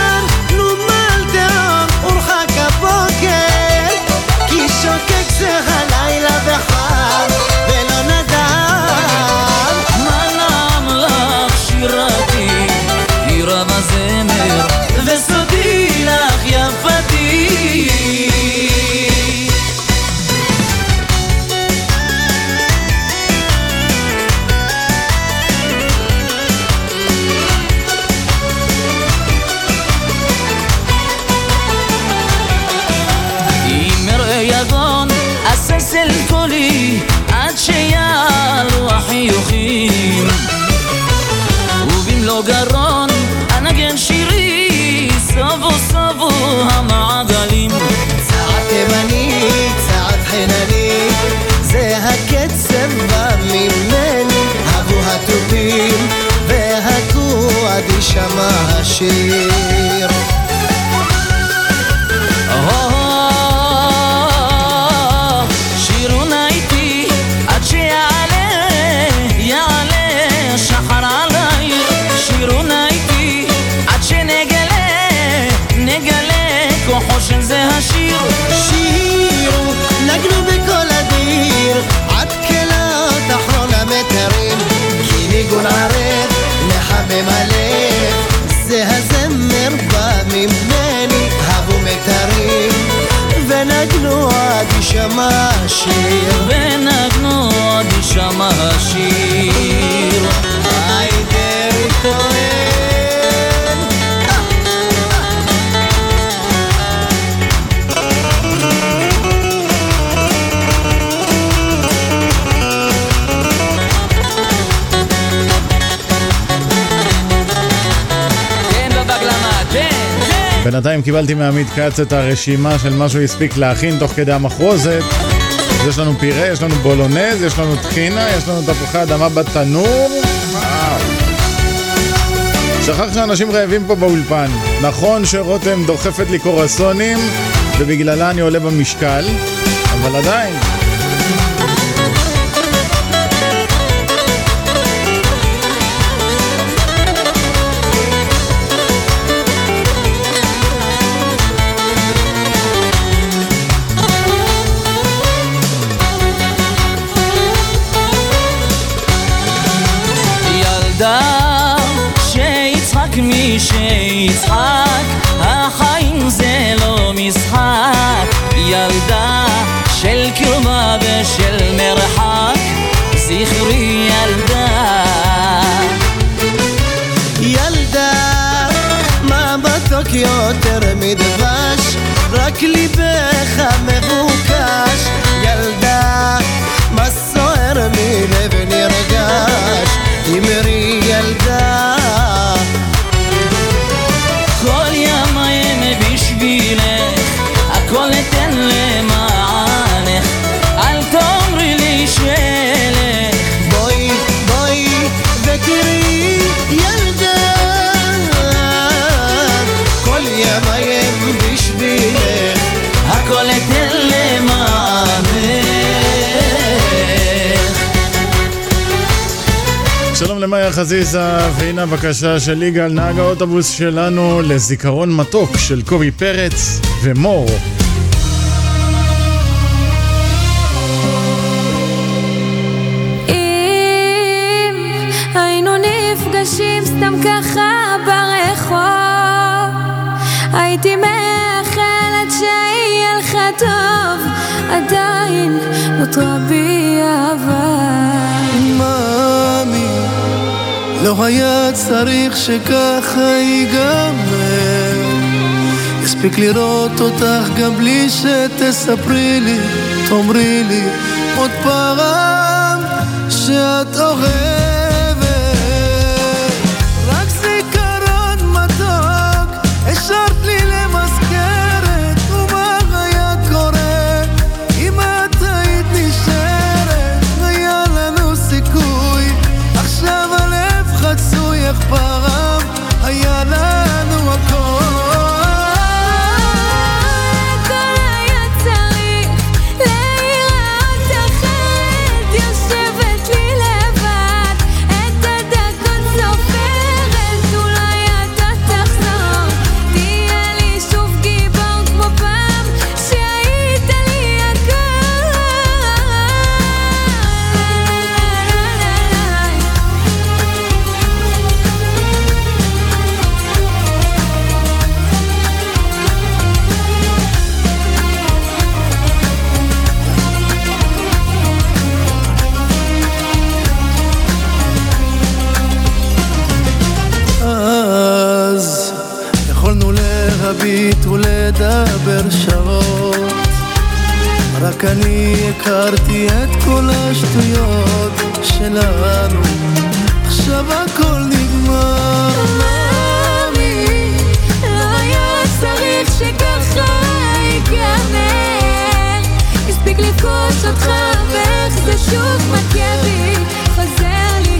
ובמלוא גרון אנגן שירי סבו סבו המעגלים צעד תימני, צעד חינני, זה הקצב בא ממני, הבו התופים עד יישמע השיר. השיר ונגנו עד יישמע השיר בינתיים קיבלתי מעמית כץ את הרשימה של מה שהוא הספיק להכין תוך כדי המחרוזת. יש לנו פירה, יש לנו בולונז, יש לנו טחינה, יש לנו תפוחי אדמה בתנור. שכח שאנשים רעבים פה באולפן. נכון שרותם דוחפת לי קורסונים, ובגללה אני עולה במשקל, אבל עדיין. שיצחק החיים זה לא משחק. ילדה של קרבה ושל מרחק זכרי שלום למאיה חזיזה, והנה הבקשה של יגאל, נהג האוטובוס שלנו, לזיכרון מתוק של קובי פרץ ומור. אם היינו נפגשים סתם ככה ברחוב הייתי מאחלת שיהיה לך טוב עדיין נותרה בי אהבה לא היה צריך שככה ייגמר. הספיק לראות אותך גם בלי שתספרי לי, תאמרי לי עוד פעם שאת אוהבת. הכרתי את כל השטויות שלנו. עכשיו הכל נגמר. מאמי, לא היה צריך שככה ייגמר. הספיק לפגוש אותך ואיך זה שוב מכה בי. לי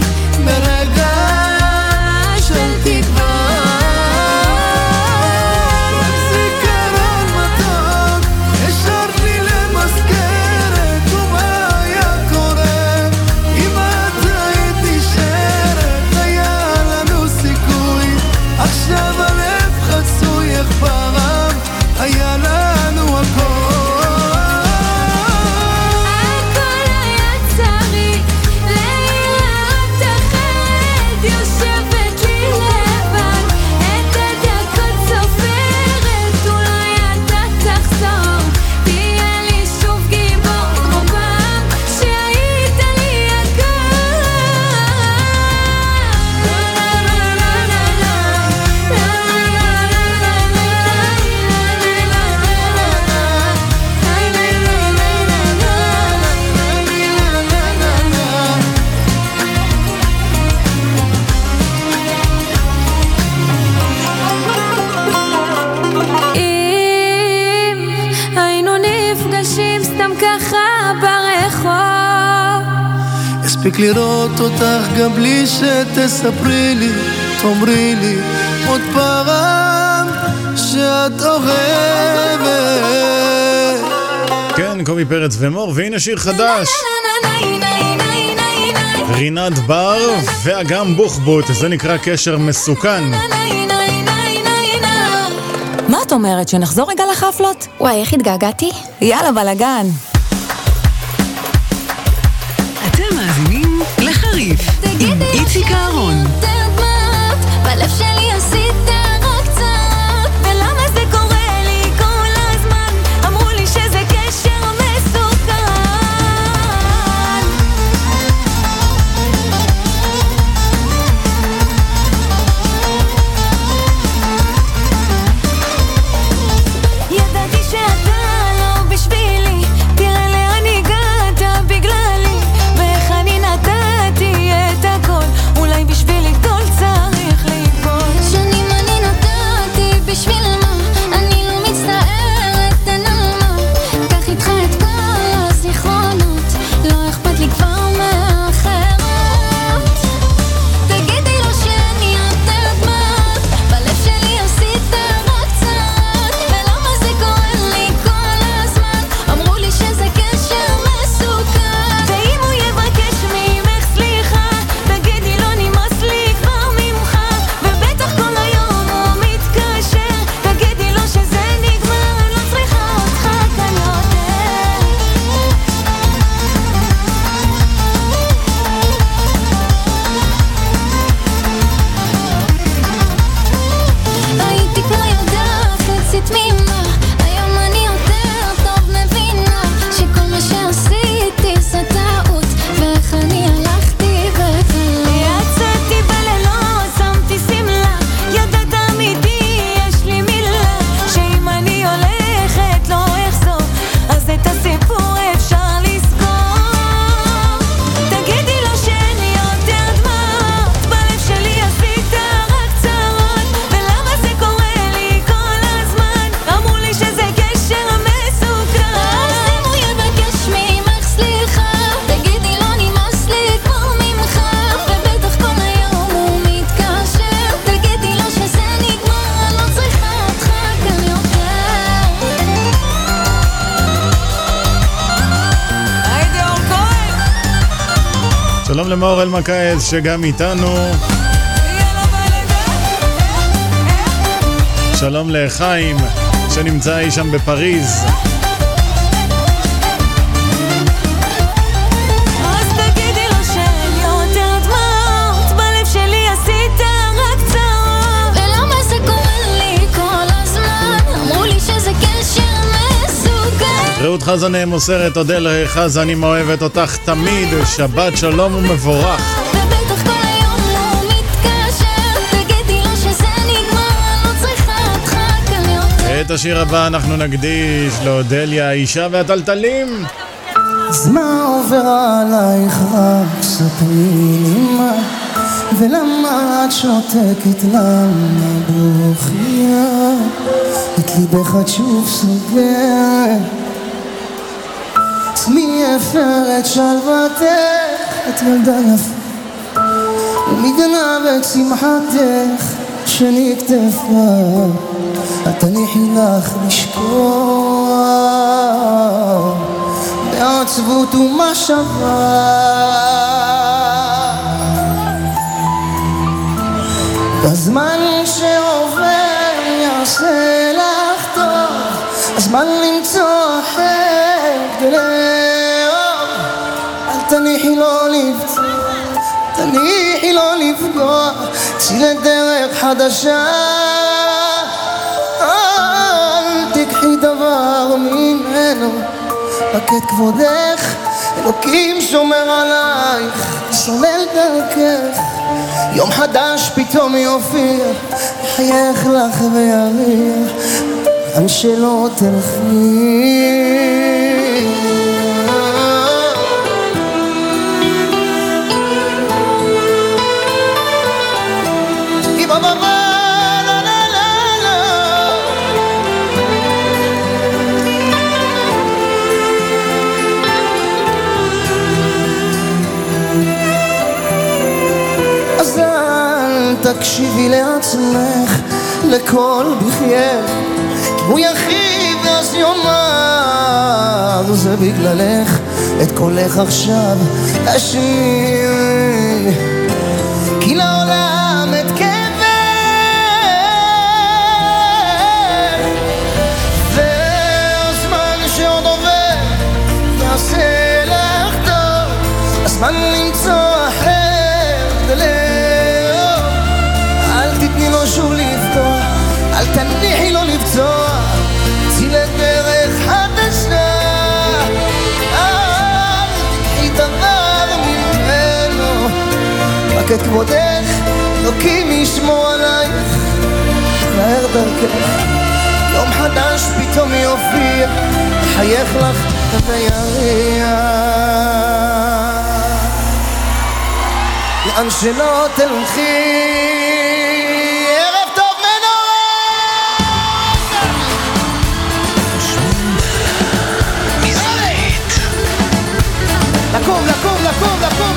מספיק לראות אותך גם בלי שתספרי לי, תאמרי לי עוד פעם שאת אוהבת. כן, קובי פרץ ומור, והנה שיר חדש. רינת בר ואגם בוחבוט, זה נקרא קשר מסוכן. מה את אומרת, שנחזור רגע לחפלות? וואי, איך התגעגעתי? יאללה, בלאגן. למאור אלמקייס שגם איתנו. שלום לחיים שנמצא אי שם בפריז. חזן מוסרת, אודל חזן, אם אוהבת אותך תמיד, שבת שלום ומבורך. לא יותר. את השיר הבא אנחנו נקדיש לאודליה, האישה והטלטלים. אז מה עובר עלייך? רק ספרי לי מה ולמה את שותקת? למה בוכייה את ליבך את שוב סוגרת מי הפר את שלוותך? את ילדה יפה ומי גנב את שמחתך? שנקטפה. את תניחי לך לשקוע בעצבות ומחשבה בזמן שעובר יעשה לך טוב. הזמן תניחי לו לפגוע צאי לדרך חדשה. אל תיקחי דבר ממנו רק את כבודך. אלוקים שומר עלייך סולל דרכך. יום חדש פתאום יופיע יחייך לך ויריח לאן שלא תלכי תקשיבי לעצמך, לכל בחייך. הוא ירחיב ואז יאמר, זה בגללך, את קולך עכשיו אשמיעי. כי לעולם את כאבך, והזמן שעוד עובר יעשה לך טוב, הזמן למצוא אחר לאהוב. רק את כבודך, אלוקים ישמור עלייך, מהר דרכך. יום חדש פתאום יופיע, חייך לך ויריע. לאן שלא תלכי! לקום, לקום, לקום, לקום,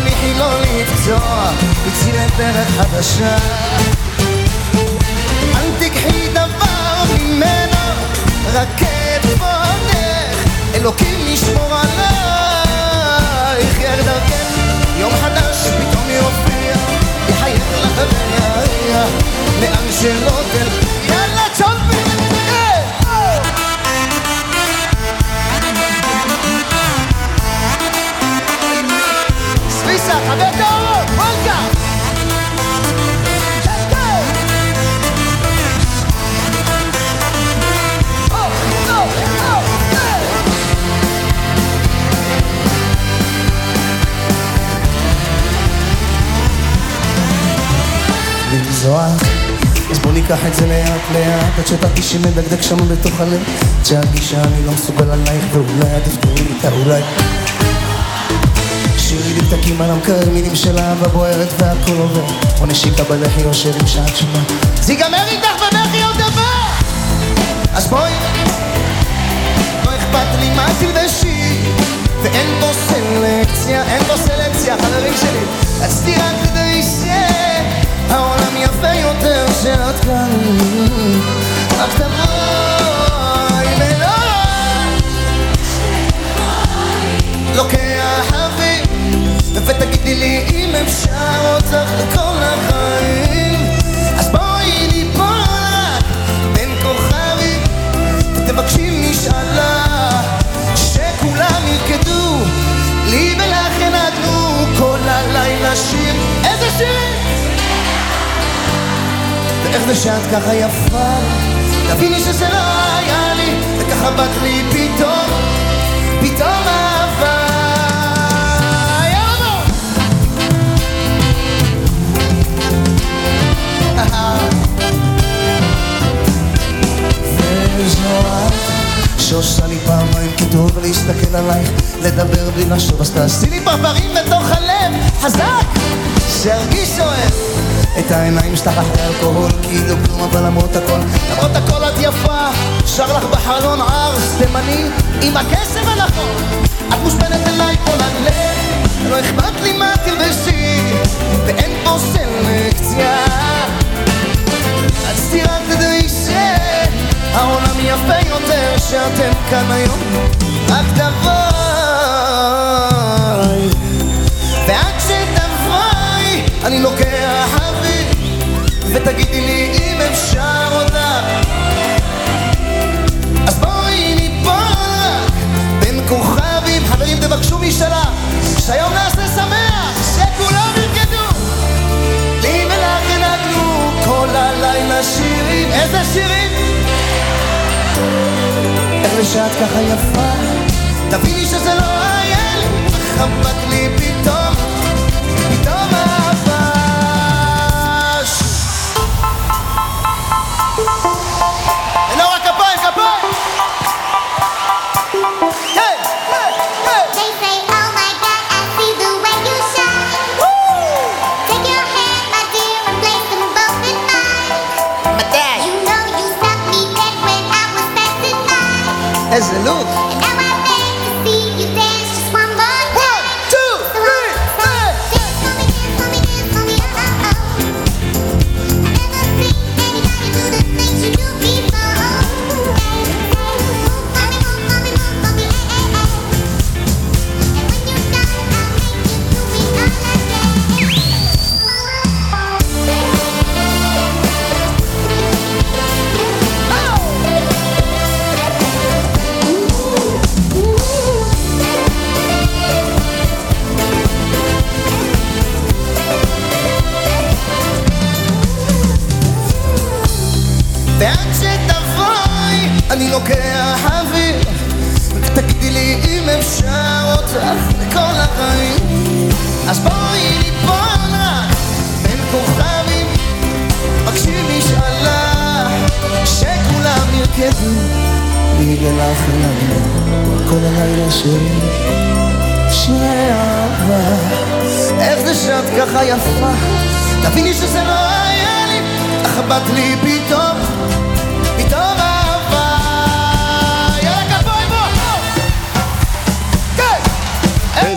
תניחי לו לפצוע, תצאי לדרך חדשה. אל תיקחי דבר ממנו, רק את כבודך, אלוקים ישמור עלייך, ירד דרכך, יום חדש פתאום יופיע, יחייך לך ויריע, לאן שלא תלך, לזעוק אז בוא ניקח את זה לאט לאט עד שתרגישי מדקדק שם בתוך הלב. עד שארגיש שאני לא מסוגל עלייך ואולי את תפתרי לי את האולי פתקים על המקרר מילים של אהבה בוערת והכל עובר. או נשיקה בלחי יושב עם שעת שינה זה ייגמר איתך בבכי עוד דבר! אז בואי לא אכפת לי מה תלבשי. ואין פה סלקציה, אין פה סלקציה, חברים שלי. רציתי רק כדי שהעולם יפה יותר שאת כאן. רק תבואי ולא לוקח אוויר ותגידי לי אם אפשר אותך לכל החיים. אז בואי ניפול בין כוכבים ותבקשי משאלה שכולם ירקדו לי ולך ינגנו כל הלילה שיר. איזה שיר? ואיך זה שאת ככה יפה? תביני שזה לא היה לי וככה באת לי פתאום את שעושה לי פעמיים כי טוב להסתכל עלייך לדבר בלי לחשוב אז תעשי לי פרפרים בתוך הלב חזק! שירגיש אוהב. את העיניים שלך אחרי אלכוהול כאילו כלום אבל למרות הכל למרות הכל את יפה. שר לך בחלון ערס תימני עם הקסם הנכון את מושפלת אליי כל הלב לא אכפת לי מה תלבשי ואין פה סלקציה. רציתי רק כדי שהעולם יפה יותר שאתם כאן היום. רק תבואי ועד שתבואי אני לוקח אוויר ותגידי לי אם אפשר אותך. אז בואי ניפול. רק בין כוכבים חברים תבקשו משאלה. שהיום נעשה שמח כל הלילה שירים, איזה שירים? איך לשעת ככה יפה, תביני שזה לא היה לי, חמק לי פתאום. אני לוקח אוויר. תגידי לי אם אפשר אותך לכל החיים. אז בואי ניפול רק בין כוכבים, מקשיב משאלה, שכולם ירקדו. בגלל החלמה, כל הלילה שלי, שירי אהבה. איך זה שאת ככה יפה, תביני שזה לא היה לי, אך באת לי פתאום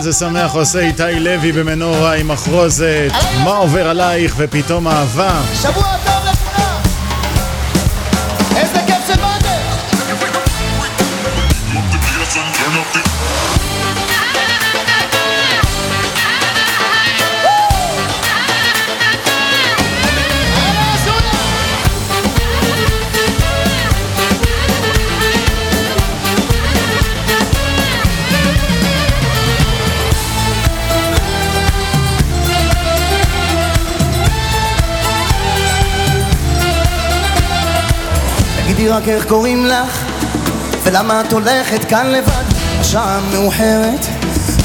איזה שמח עושה איתי לוי במנורה עם מחרוזת, מה עובר עלייך ופתאום אהבה. שבוע טוב רק איך קוראים לך, ולמה את הולכת כאן לבד, השעה מאוחרת,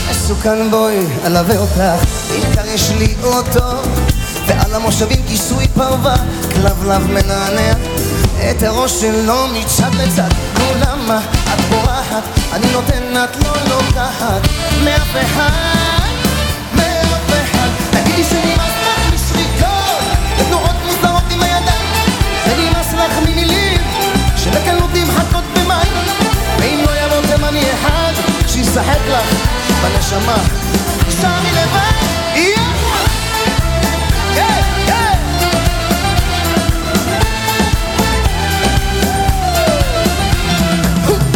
מסוכן בואי, אלווה אותך, בעיקר יש לי אוטו, ועל המושבים כיסוי פרווה, כלבלב מנענע, את הראש שלו מצד לצד, נו למה את בורחת, אני נותן, את לא לוקחת, מאף אחד, מאף אחד, תגידי שנמאס לך משריקות, ותנועות מוזרות עם הידיים, ונמאס לך ממילים שבקלות נמחקות במים. ואם לא יבוא תימני אחד שישחק לך בנשמה שרי לבד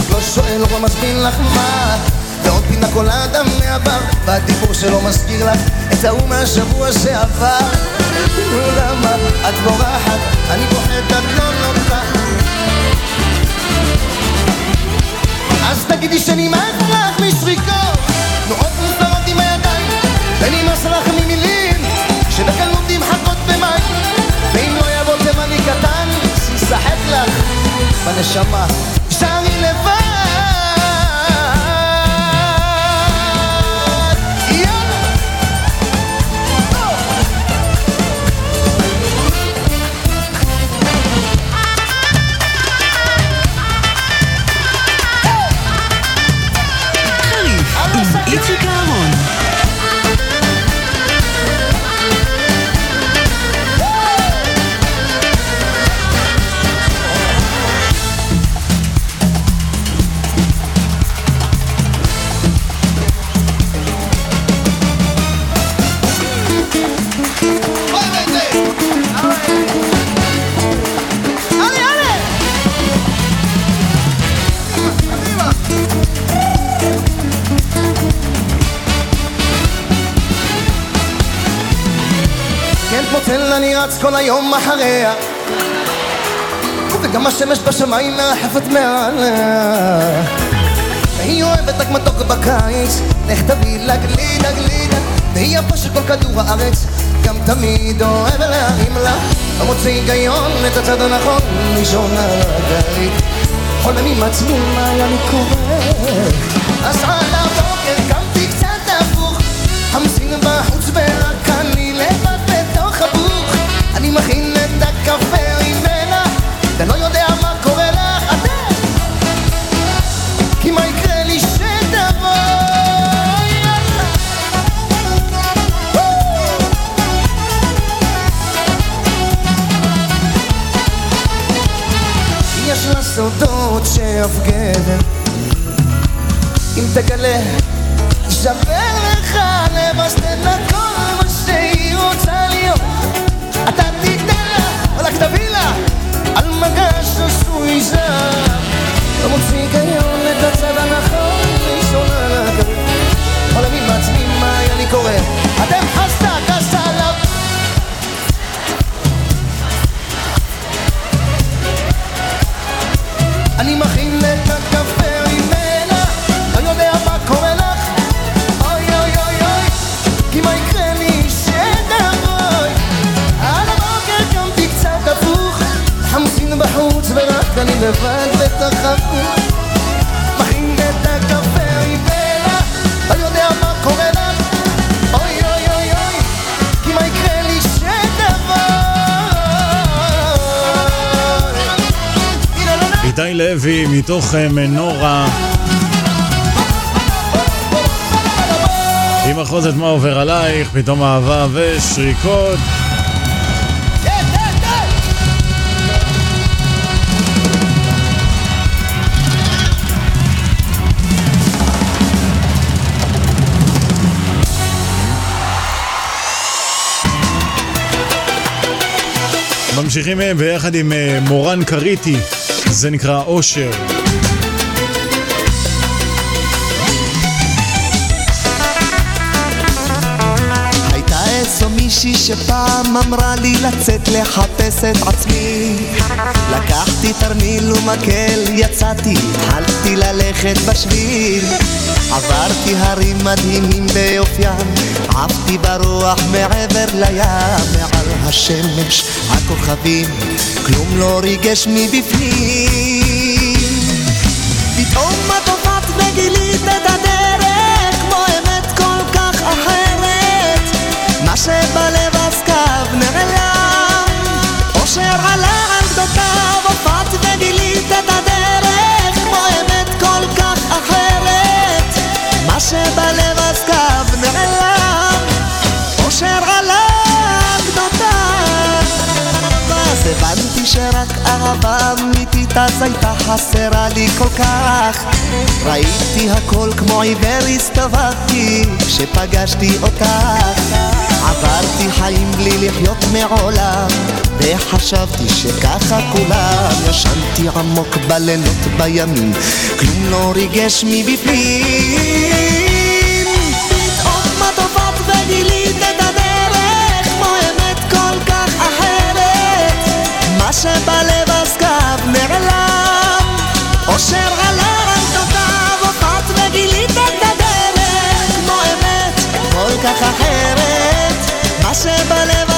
לא שואל, לא מסביר לך מה. ועוד פינה קולדה מהבר והדיבור שלו מזכיר לך את ההוא מהשבוע שעבר. למה את בורחת, אני פוחד, את לא נוכחת אז תגידי שנמאס לך משריקות תנועות מוזרות עם הידיים ונמאס לך ממילים שבקלות נמחקות במים. ואם לא יבוא תימני קטן שישחק לך בנשמה. שרי לבד אני רץ כל היום אחריה. וגם השמש בשמיים מרחפת מעליה. והיא אוהבת רק מתוק בקיץ. לך תביא לה גלידה גלידה והיא יפה של כל כדור הארץ. גם תמיד אוהב להרים לה. לא מוצא היגיון את הצד הנכון לישון על הגלית. חולם עם עצמי מה היה לי קורה? אז על הבוקר שאף גבר. אם תגלה שווה לך לב אז תן לה כל מה שהיא רוצה להיות. אתה תיתן לה, וואלכ תביא לה על מגש עשוי זהב. לא מוציא היגיון את הצד הנכון ראשון על הגב חולמים בעצמי מה היה לי קורה? אתם חסת כסת עליו אני מכין לבד בתוך החוץ אוי אוי אוי אוי. איתי לוי מתוך מנורה. עם אחוזת מה עובר עלייך, פתאום אהבה ושריקות. ממשיכים ביחד עם אה, מורן קריטי, זה נקרא אושר. מישהי שפעם אמרה לי לצאת לחפש את עצמי לקחתי תרמיל ומקל, יצאתי, התחלתי ללכת בשביל עברתי הרים מדהימים ביופיים, עפתי ברוח מעבר לים, מעל השמש, הכוכבים, כלום לא ריגש מבפנים. פתאום את הופעת וגילית את הדרך, כמו אמת כל כך אחרת. מה שבלב שרק אהבה אמיתית אז הייתה חסרה לי כל כך. ראיתי הכל כמו עיוור הסתובבתי כשפגשתי אותך. עברתי חיים בלי לחיות מעולם וחשבתי שככה כולם. ישנתי עמוק בלילות בימים כלום לא ריגש מבפנים. פתאום את הופעת וגילית את שבלב אז קו נעלם. אושר על גדותיו הופעת וגילית את הדרך. כמו אמת כל כך אחרת. מה שבלב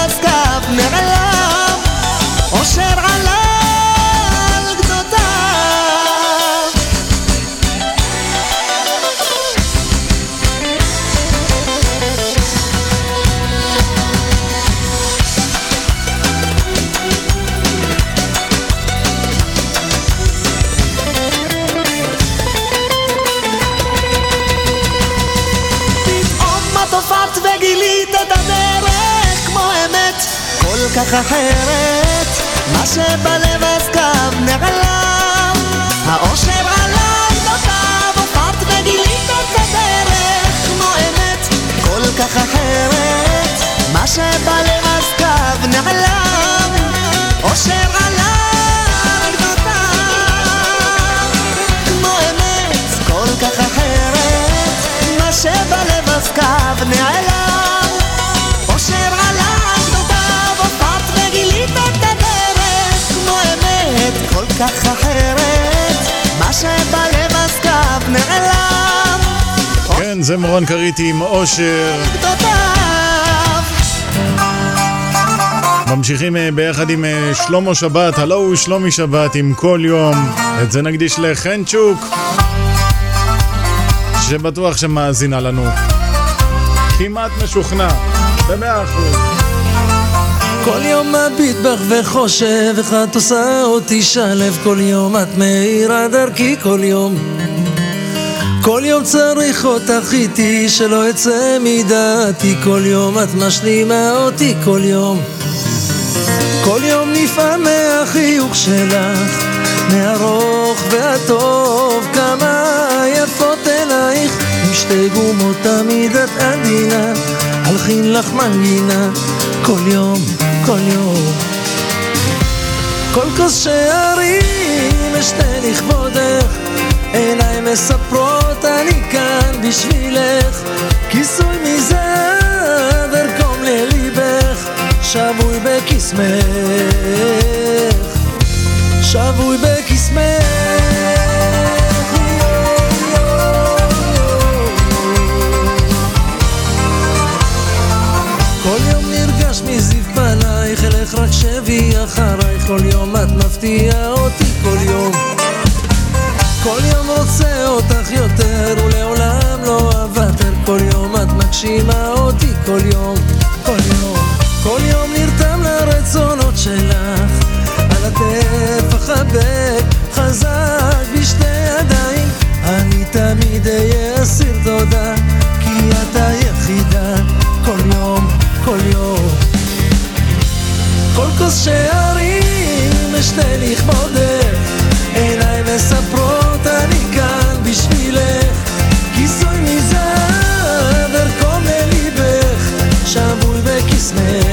קריטי עם אושר. ממשיכים אה, ביחד עם אה, שלמה שבת, הלו הוא שלומי שבת עם כל יום. את זה נקדיש לחנצ'וק, שבטוח שמאזינה לנו. כמעט משוכנע, במאה אחוז. כל יום מביט בך וחושב איך את עושה אותי שלב כל יום את מאירה דרכי כל יום כל יום צריך אותך איתי שלא אצא מדעתי. כל יום את משלימה אותי כל יום. כל יום נפעם מהחיוך שלך מהארוך והטוב. כמה יפות אלייך עם שתי גומות תמיד את עדינה. אלחין לך מנגינה כל יום, כל יום. כל כוס שערים אשתה לכבודך עיניי מספרות אני כאן בשבילך. כיסוי מזהב ארקום לליבך. שבוי בקסמך שבוי בקסמך כל יום נרגש מזיו פנייך, אלך רק שבי אחרייך, כל יום את מפתיעה אותי כל יום. כל יום רוצה אותך יותר, ולעולם לא אוותר, כל יום את מגשימה אותי כל יום, כל יום. כל יום נרתם לרצונות שלך, על הכתף אחבק חזק בשתי ידיים, אני תמיד אהיה אסיר תודה, כי את היחידה, כל יום, כל יום. כל כוס שערים אשתה לכבודך, עיניי מספרות אני כאן בשבילך, כיסוי מזהב ארקום לליבך, שבוי בקסמך,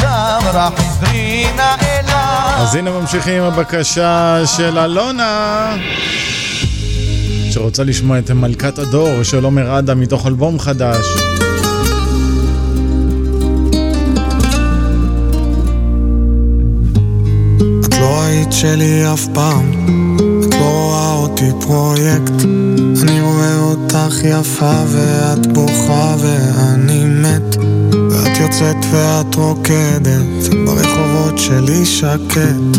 סמרה, חזרי נא אליי. אז הנה ממשיכים עם הבקשה של אלונה, שרוצה לשמוע את מלכת הדור של עומר אדם מתוך אלבום חדש. את לא היית שלי אף פעם, את לא רואה אותי פרויקט. אני רואה אותך יפה ואת בוכה ואני מת. ואת יוצאת ואת רוקדת, ברחובות שלי שקט.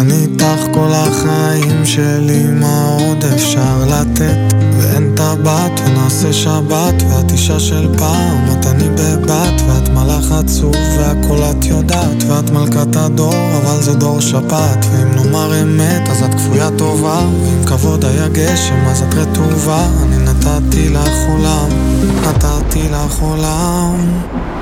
אני איתך כל החיים שלי, מה עוד אפשר לתת? ואין טבעת ונעשה שבת, ואת אישה של פעם, את אני בבת, ואת מלאך עצוב והכל את יודעת, ואת מלכת הדור, אבל זה דור שפעת, ואם נאמר אמת אז את כפויה טובה, ואם כבוד היה גשם אז את רטובה, אני נתתי לך עולם, נתתי לך עולם.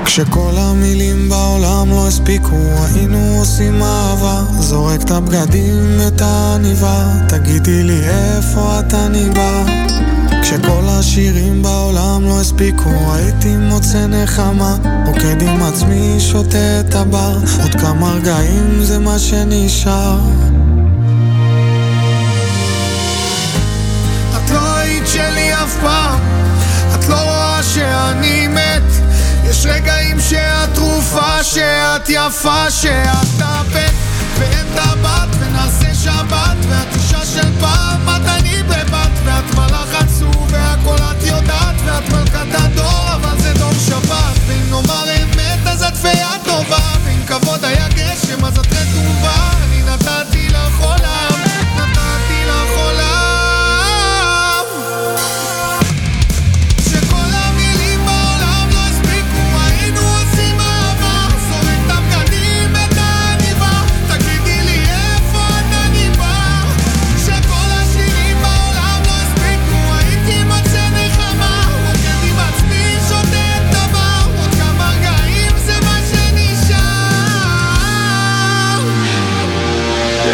כשכל המילים בעולם לא הספיקו, היינו עושים אהבה. זורק את הבגדים, את העניבה, תגידי לי איפה את אני בא. כשכל השירים בעולם לא הספיקו, הייתי מוצא נחמה. רוקד עם עצמי, שותה את הבר, עוד כמה רגעים זה מה שנשאר. את לא היית שלי אף פעם, את לא רואה שאני מת. יש רגעים שאת תרופה, שאת יפה, שאת הפת, ואין טבעת, ונעשה שבת, ואת אישה של פעם, את אני בבת, ואת מלאך עצוב, והכל את יודעת, ואת מלכת הדור, אבל זה דור שבת, ואם נאמר אמת, אז את פיה טובה, ואם כבוד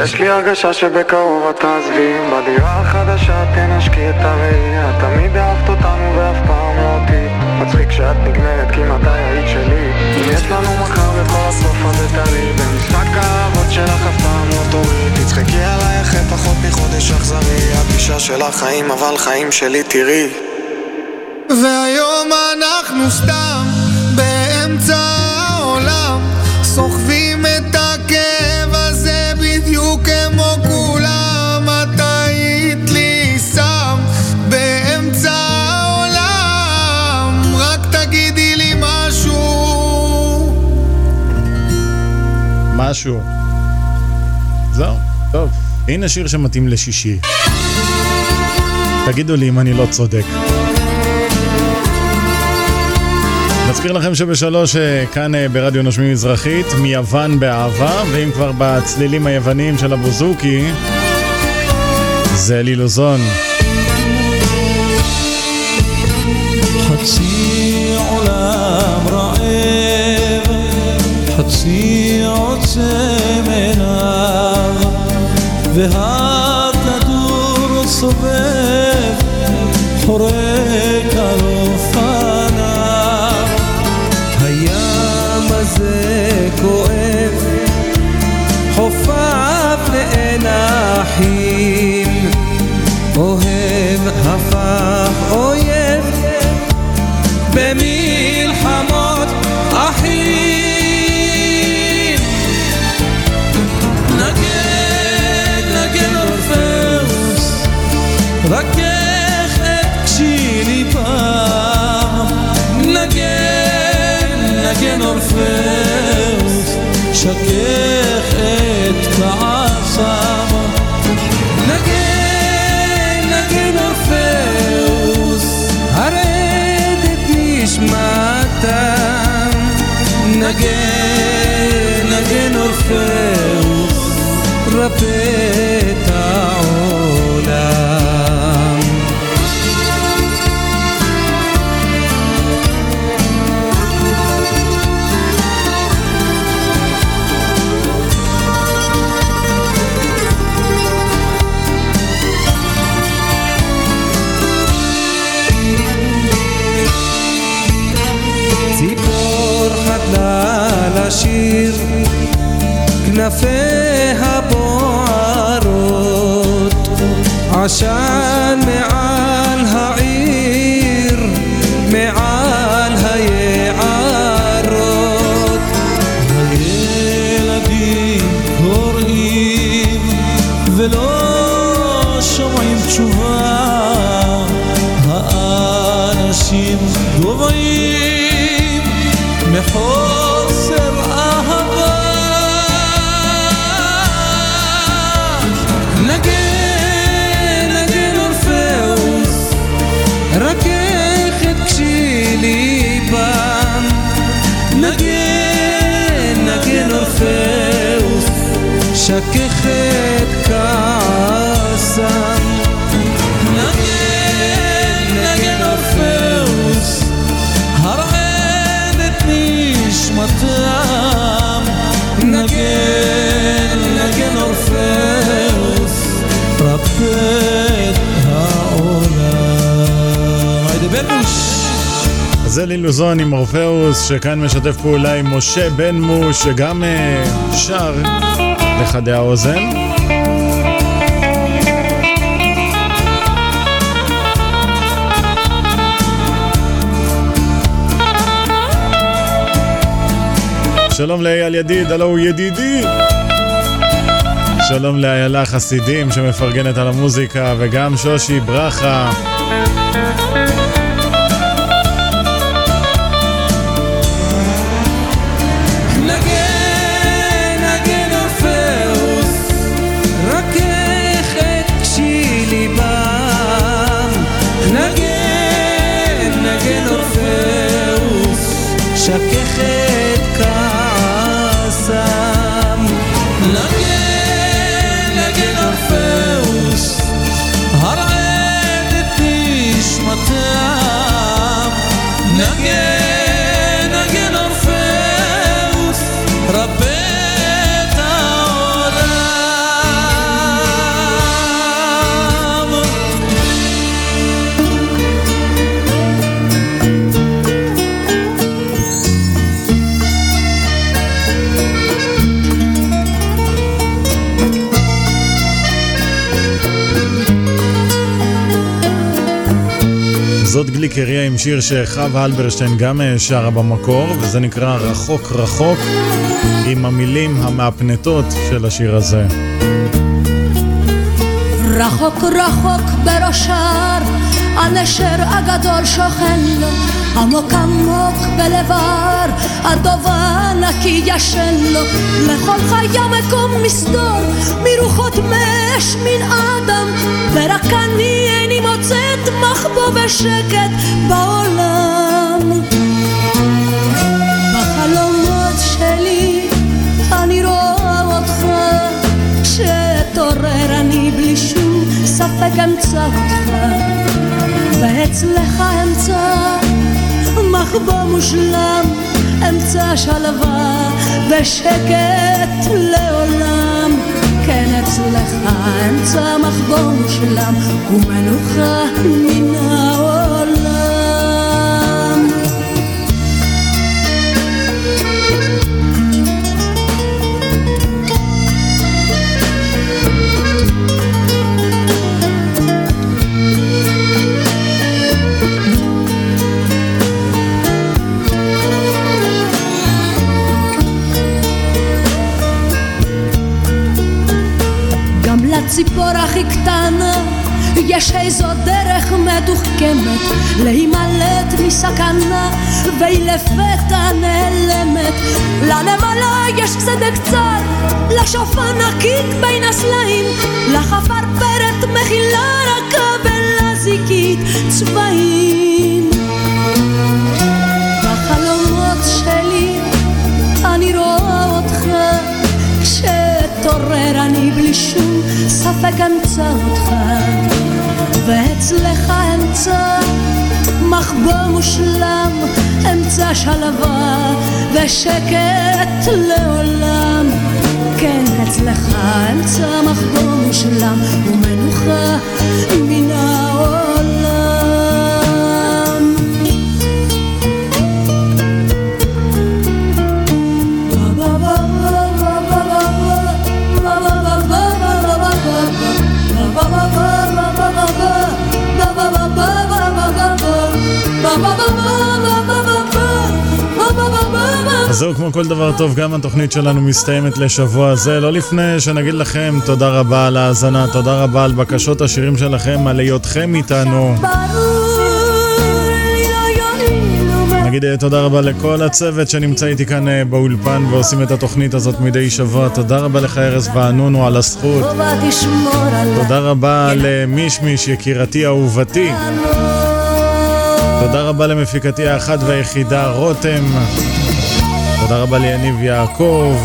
יש לי הרגשה שבקרוב את תעזבי בדירה החדשה תנשקי את הראייה תמיד אהבת אותנו ואף פעם לא אותי. מצחיק שאת נגמרת כי מתי היית שלי? אם יש לנו מחר וכל הסוף הזה טרי במשחק האהבות שלך אף פעם לא תוריד. תצחקי עליי אחרי פחות מחודש אכזרי. את אישה של החיים אבל חיים שלי תראי. והיום אנחנו סתם באמצע העולם. סוחבים משהו. זהו, טוב. הנה שיר שמתאים לשישי. תגידו לי אם אני לא צודק. נזכיר לכם שבשלוש אה, כאן אה, ברדיו נושמים מזרחית, מיוון באהבה, ואם כבר בצלילים היווניים של הבוזוקי, זה לילוזון. חצי עולם רעב, חצי והכדור סובב, חורק על אופניו. הים הזה כואב, חופף לאין אחים, אוהב הפך רפא את העולם. ציפור חדלה לשיר, כנפיה עשן מעל אז זה לילוזון עם אורפאוס, שכאן משתף פעולה עם משה בן מו, שגם אה, שר לחדי האוזן. שלום לאייל ידיד, הלו הוא ידידי. שלום לאיילה חסידים שמפרגנת על המוזיקה, וגם שושי ברכה. זאת גליקריה עם שיר שחווה אלברשטיין גם אה, שרה במקור, וזה נקרא רחוק רחוק, עם המילים המהפנטות של השיר הזה. רחוק רחוק בראש ההר, הנשר הגדול שוכן לו, עמוק עמוק בלב ההר, הדוב הענקי ישן לו, לכל חיה מקום מסדור, מרוחות מאש מן אדם, ורק אני איני מוצאת מחבוא ושקט בעולם. בחלומות שלי אני רואה אותך כשאתעורר אני בלי שום ספק אמצא אותך ואצלך אמצא מחבוא מושלם אמצא שלווה ושקט לעולם. כן אצלך אמצא מחבוא מושלם ומנוחה מן איזו דרך מתוחכמת להימלט מסכנה והיא לפתע נעלמת. לנמלה יש צדק צר, לשופן הקיק בין הסלעים לחפרפרת מכילה רכה ולזיקית צבעים. בחלומות שלי אני רואה אותך כשאתעורר אני בלי שום ספק אמצא אותך. ואצלך אמצא מחבוא מושלם, אמצע שלווה ושקט לעולם. כן, אצלך אמצע מחבוא מושלם ומנוחה מן זהו, כמו כל דבר טוב, גם התוכנית שלנו מסתיימת לשבוע זה. לא לפני שנגיד לכם תודה רבה על ההאזנה, תודה רבה על בקשות השירים שלכם, על היותכם איתנו. נגיד אה, תודה רבה לכל הצוות שנמצא איתי כאן אה, באולפן ועושים את התוכנית הזאת מדי שבוע. תודה רבה לך ארז וענונו על הזכות. תודה רבה למישמיש, יקירתי אהובתי. תודה רבה למפיקתי האחת והיחידה רותם. תודה רבה ליניב יעקב.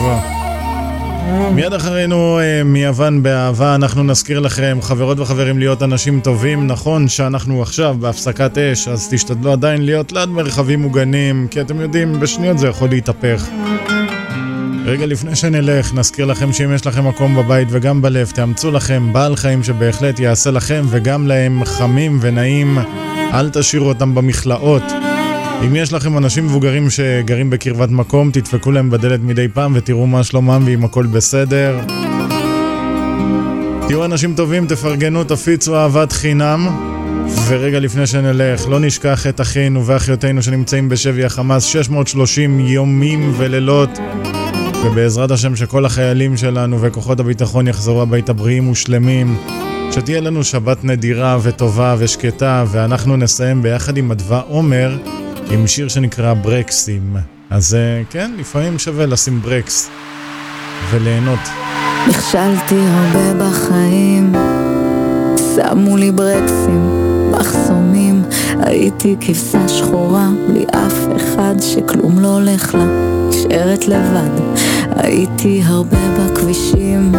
מיד אחרינו אה, מיוון באהבה אנחנו נזכיר לכם, חברות וחברים, להיות אנשים טובים. נכון שאנחנו עכשיו בהפסקת אש, אז תשתדלו עדיין להיות ליד מרחבים מוגנים, כי אתם יודעים, בשניות זה יכול להתהפך. רגע לפני שנלך, נזכיר לכם שאם יש לכם מקום בבית וגם בלב, תאמצו לכם בעל חיים שבהחלט יעשה לכם וגם להם חמים ונעים. אל תשאירו אותם במכלאות. אם יש לכם אנשים מבוגרים שגרים בקרבת מקום, תדפקו להם בדלת מדי פעם ותראו מה שלומם ואם הכל בסדר. תהיו אנשים טובים, תפרגנו, תפיצו אהבת חינם. ורגע לפני שנלך, לא נשכח את אחינו ואחיותינו שנמצאים בשבי החמאס 630 יומים ולילות. ובעזרת השם שכל החיילים שלנו וכוחות הביטחון יחזרו הביתה בריאים ושלמים. שתהיה לנו שבת נדירה וטובה ושקטה, ואנחנו נסיים ביחד עם אדווה עומר עם שיר שנקרא ברקסים. אז אה, כן, לפעמים שווה לשים ברקס וליהנות. נכשלתי הרבה בחיים, שמו לי ברקסים, מחסומים, הייתי כבשה שחורה, בלי אף אחד שכלום לא הולך לה, נשארת לבד, הייתי הרבה בכבישים,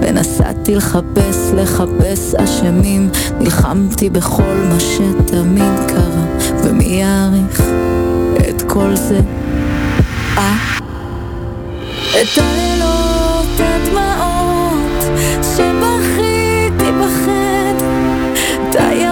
ונסעתי לחפש, לחפש אשמים, נלחמתי בכל מה שתמיד קרה, ומי יעריך את כל זה? אה? את הלילות, הדמעות, שבכיתי בחדר,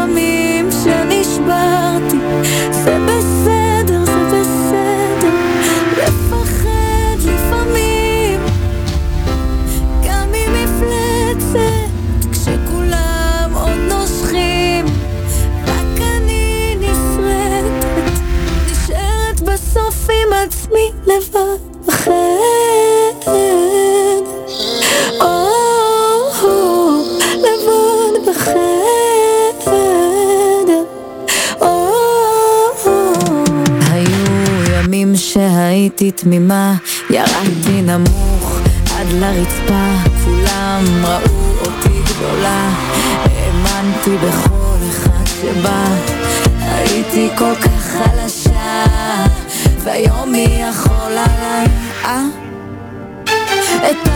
שהייתי תמימה, ירדתי נמוך עד לרצפה, כולם ראו אותי גדולה, האמנתי בכל אחד שבא, הייתי כל כך חלשה, והיום מי יכול עליי, אה? את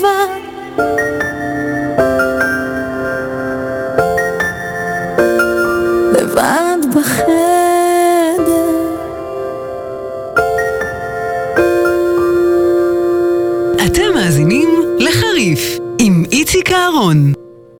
לבד לבד בחדר אתם מאזינים לחריף עם איציק אהרון.